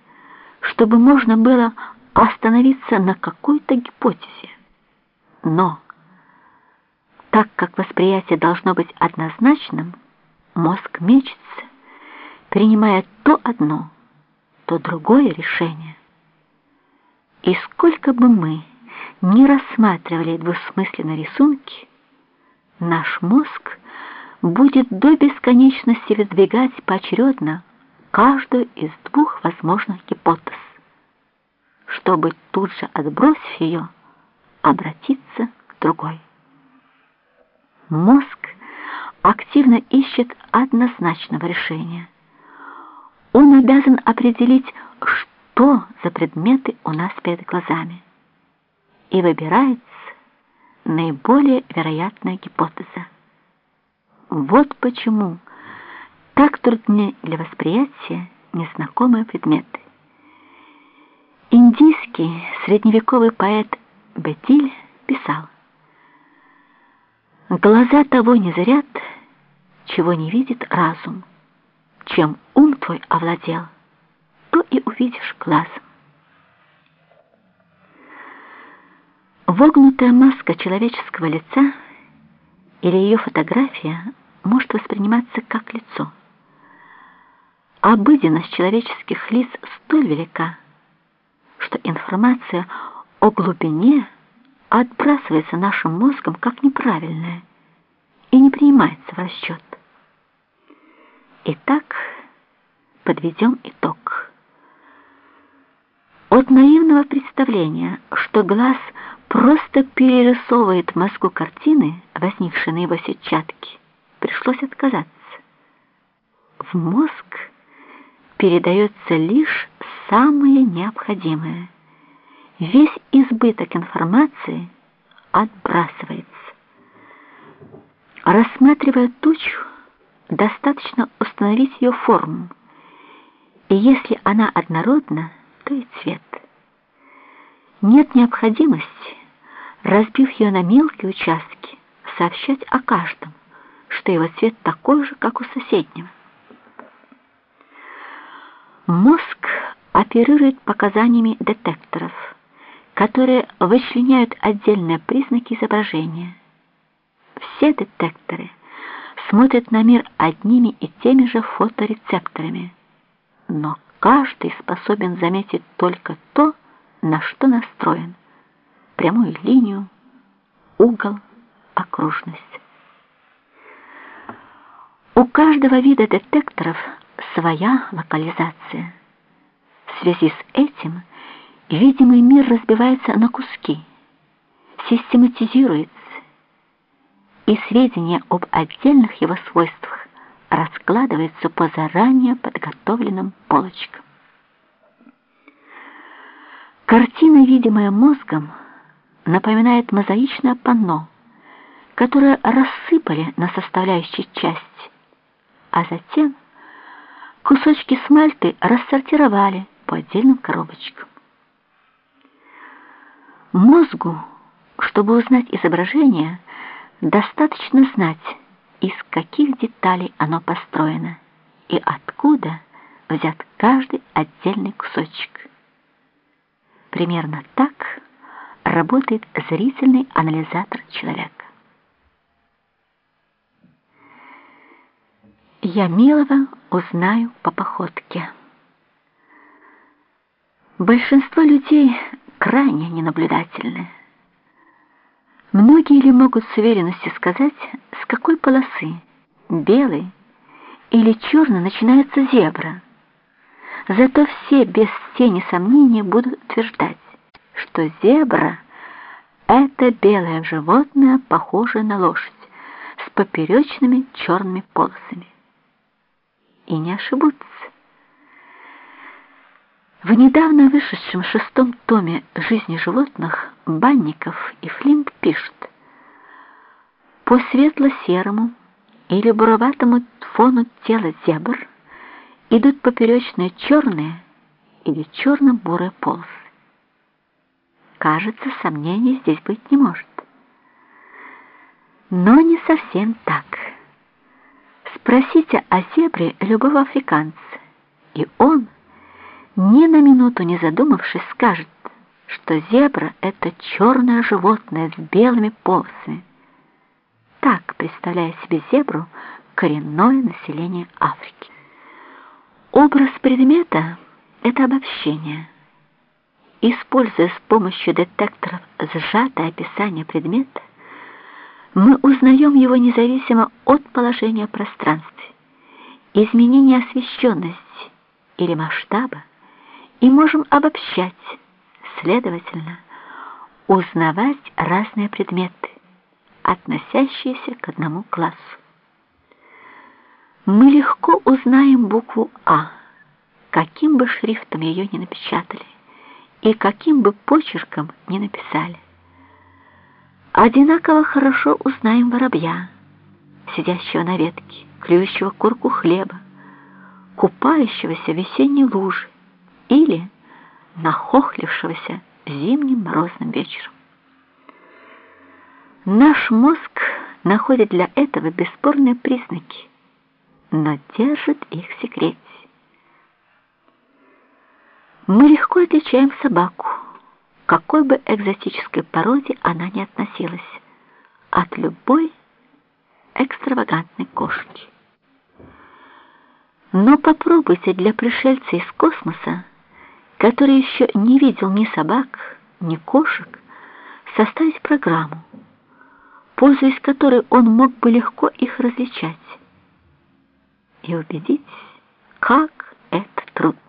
чтобы можно было остановиться на какой-то гипотезе. Но, так как восприятие должно быть однозначным, Мозг мечется, принимая то одно, то другое решение. И сколько бы мы ни рассматривали двусмысленные рисунки, наш мозг будет до бесконечности выдвигать поочередно каждую из двух возможных гипотез, чтобы тут же, отбросив ее, обратиться к другой. Мозг активно ищет однозначного решения. Он обязан определить, что за предметы у нас перед глазами, и выбирается наиболее вероятная гипотеза. Вот почему так трудны для восприятия незнакомые предметы. Индийский средневековый поэт Бетиль писал, «Глаза того не зрят, чего не видит разум. Чем ум твой овладел, то и увидишь глазом. Вогнутая маска человеческого лица или ее фотография может восприниматься как лицо. Обыденность человеческих лиц столь велика, что информация о глубине отбрасывается нашим мозгом как неправильная и не принимается в расчет. Итак, подведем итог. От наивного представления, что глаз просто перерисовывает в мозгу картины, возникшие на его сетчатке, пришлось отказаться. В мозг передается лишь самое необходимое. Весь избыток информации отбрасывается. Рассматривая тучу, достаточно установить ее форму, и если она однородна, то и цвет. Нет необходимости, разбив ее на мелкие участки, сообщать о каждом, что его цвет такой же, как у соседнего. Мозг оперирует показаниями детекторов, которые вычленяют отдельные признаки изображения. Все детекторы смотрят на мир одними и теми же фоторецепторами, но каждый способен заметить только то, на что настроен. Прямую линию, угол, окружность. У каждого вида детекторов своя локализация. В связи с этим видимый мир разбивается на куски, систематизируется, и сведения об отдельных его свойствах раскладываются по заранее подготовленным полочкам. Картина, видимая мозгом, напоминает мозаичное панно, которое рассыпали на составляющие части, а затем Кусочки смальты рассортировали по отдельным коробочкам. Мозгу, чтобы узнать изображение, достаточно знать, из каких деталей оно построено и откуда взят каждый отдельный кусочек. Примерно так работает зрительный анализатор человека. Я милого узнаю по походке. Большинство людей крайне ненаблюдательны. Многие ли могут с уверенностью сказать, с какой полосы, белой или черной, начинается зебра? Зато все без тени сомнения будут утверждать, что зебра — это белое животное, похожее на лошадь, с поперечными черными полосами и не ошибутся. В недавно вышедшем шестом томе «Жизни животных» Банников и Флинт пишут «По светло-серому или буроватому фону тела зебр идут поперечные черные или черно-бурые полосы. Кажется, сомнений здесь быть не может. Но не совсем так. Спросите о зебре любого африканца, и он, ни на минуту не задумавшись, скажет, что зебра — это черное животное с белыми полосами. Так представляет себе зебру коренное население Африки. Образ предмета — это обобщение. Используя с помощью детекторов сжатое описание предмета, мы узнаем его независимо от положения пространства, изменения освещенности или масштаба, и можем обобщать, следовательно, узнавать разные предметы, относящиеся к одному классу. Мы легко узнаем букву «А», каким бы шрифтом ее ни напечатали и каким бы почерком ни написали. Одинаково хорошо узнаем воробья, сидящего на ветке, клюющего курку хлеба, купающегося в весенней луже или нахохлившегося зимним морозным вечером. Наш мозг находит для этого бесспорные признаки, но держит их в секрете. Мы легко отличаем собаку, какой бы экзотической породе она ни относилась, от любой экстравагантной кошки. Но попробуйте для пришельца из космоса, который еще не видел ни собак, ни кошек, составить программу, пользуясь которой он мог бы легко их различать. И убедитесь, как это трудно.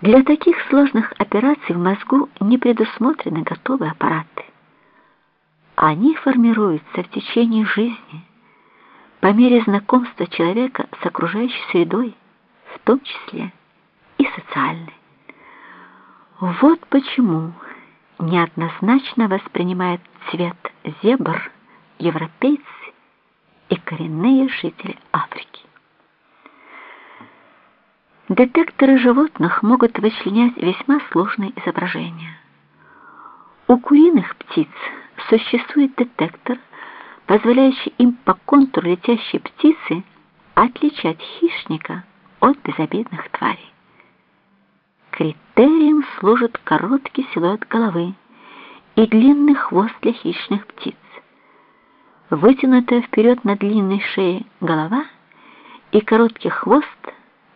Для таких сложных операций в мозгу не предусмотрены готовые аппараты. Они формируются в течение жизни, по мере знакомства человека с окружающей средой, в том числе и социальной. Вот почему неоднозначно воспринимают цвет зебр европейцы и коренные жители Африки. Детекторы животных могут вычленять весьма сложные изображения. У куриных птиц существует детектор, позволяющий им по контуру летящей птицы отличать хищника от безобидных тварей. Критерием служит короткий силуэт головы и длинный хвост для хищных птиц. Вытянутая вперед на длинной шее голова и короткий хвост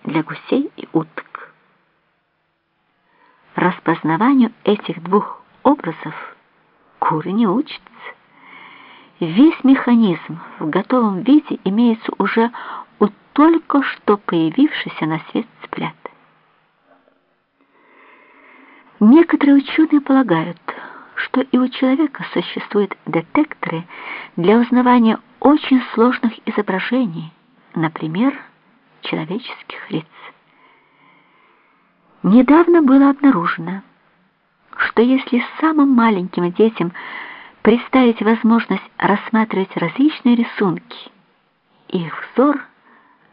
для гусей и уток. Распознаванию этих двух образов куры не учатся. Весь механизм в готовом виде имеется уже у только что появившейся на свет цыплят. Некоторые ученые полагают, что и у человека существуют детекторы для узнавания очень сложных изображений, например, человеческих лиц. Недавно было обнаружено, что если самым маленьким детям представить возможность рассматривать различные рисунки, их взор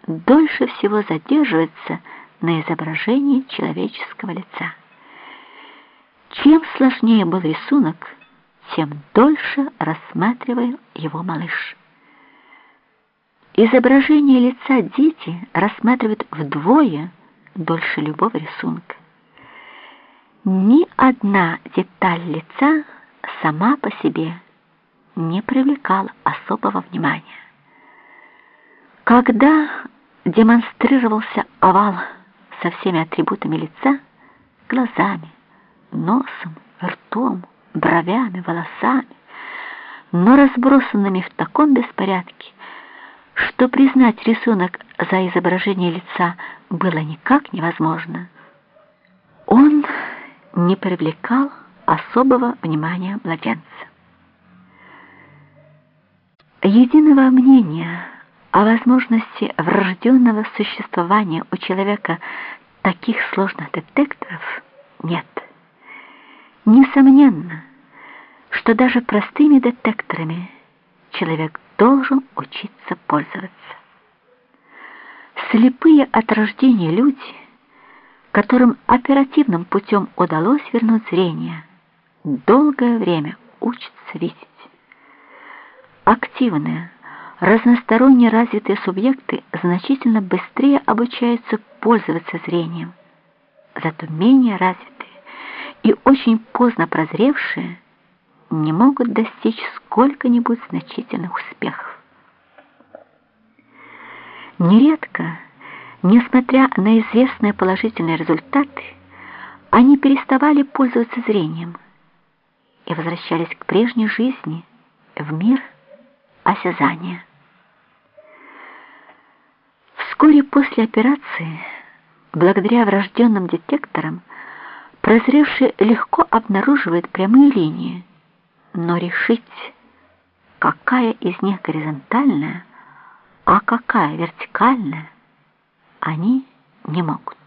дольше всего задерживается на изображении человеческого лица. Чем сложнее был рисунок, тем дольше рассматривал его малыш. Изображение лица дети рассматривают вдвое дольше любого рисунка. Ни одна деталь лица сама по себе не привлекала особого внимания. Когда демонстрировался овал со всеми атрибутами лица, глазами, носом, ртом, бровями, волосами, но разбросанными в таком беспорядке, что признать рисунок за изображение лица было никак невозможно. Он не привлекал особого внимания младенца. Единого мнения о возможности врожденного существования у человека таких сложных детекторов нет. Несомненно, что даже простыми детекторами человек должен учиться пользоваться. Слепые от рождения люди, которым оперативным путем удалось вернуть зрение, долгое время учатся видеть. Активные, разносторонне развитые субъекты значительно быстрее обучаются пользоваться зрением, зато менее развитые и очень поздно прозревшие не могут достичь сколько-нибудь значительных успехов. Нередко, несмотря на известные положительные результаты, они переставали пользоваться зрением и возвращались к прежней жизни в мир осязания. Вскоре после операции, благодаря врожденным детекторам, Прозревший легко обнаруживает прямые линии, но решить, какая из них горизонтальная, а какая вертикальная, они не могут.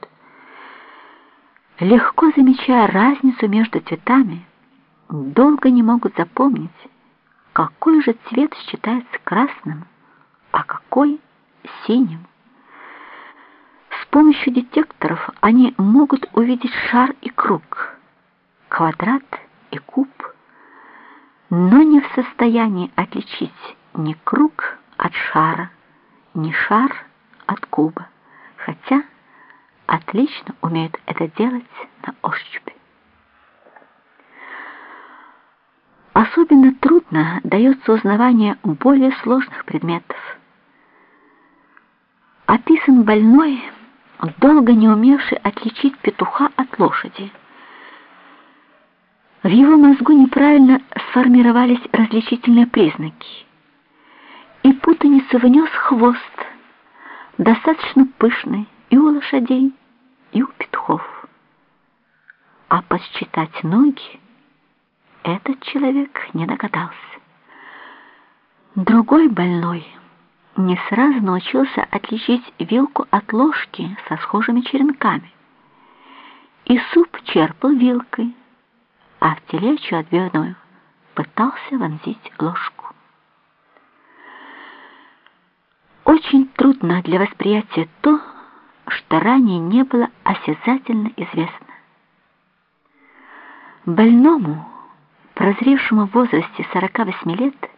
Легко замечая разницу между цветами, долго не могут запомнить, какой же цвет считается красным, а какой синим помощью детекторов они могут увидеть шар и круг, квадрат и куб, но не в состоянии отличить ни круг от шара, ни шар от куба, хотя отлично умеют это делать на ощупь. Особенно трудно дается узнавание более сложных предметов. Описан больной, долго не умевший отличить петуха от лошади. В его мозгу неправильно сформировались различительные признаки. И путаницу внес хвост, достаточно пышный и у лошадей, и у петухов. а подсчитать ноги этот человек не догадался. Другой больной не сразу научился отличить вилку от ложки со схожими черенками. И суп черпал вилкой, а в телечью отбивную пытался вонзить ложку. Очень трудно для восприятия то, что ранее не было осязательно известно. Больному, прозревшему в возрасте 48 лет,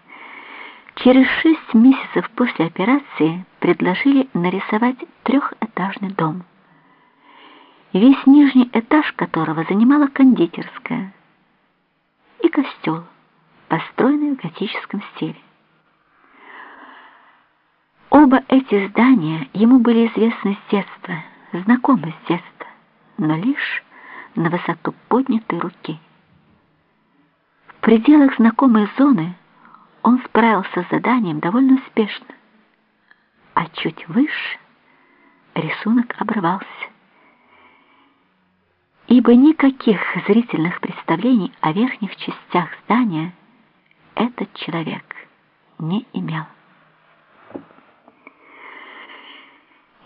через 6 месяцев после операции предложили нарисовать трехэтажный дом, весь нижний этаж которого занимала кондитерская и костел, построенный в готическом стиле. Оба эти здания ему были известны с детства, знакомы с детства, но лишь на высоту поднятой руки. В пределах знакомой зоны он справился с заданием довольно успешно, а чуть выше рисунок обрывался. Ибо никаких зрительных представлений о верхних частях здания этот человек не имел.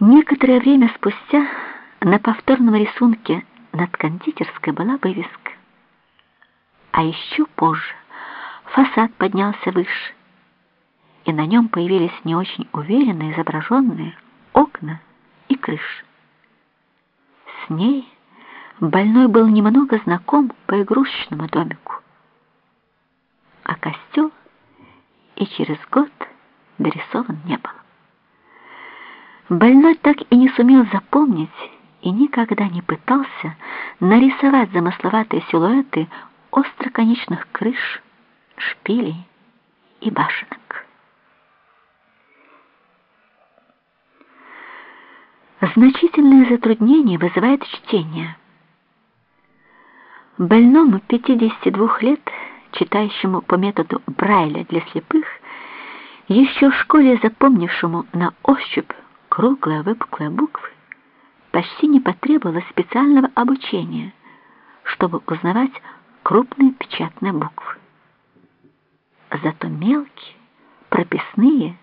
Некоторое время спустя на повторном рисунке над кондитерской была вывеска. А еще позже фасад поднялся выше, и на нем появились не очень уверенно изображенные окна и крыши. С ней больной был немного знаком по игрушечному домику, а костел и через год дорисован не был. Больной так и не сумел запомнить и никогда не пытался нарисовать замысловатые силуэты остроконечных крыш, шпилей и башенок. Значительное затруднение вызывает чтение. Больному 52 лет, читающему по методу Брайля для слепых, еще в школе запомнившему на ощупь круглые выпуклые буквы, почти не потребовалось специального обучения, чтобы узнавать крупные печатные буквы. Зато мелкие, прописные,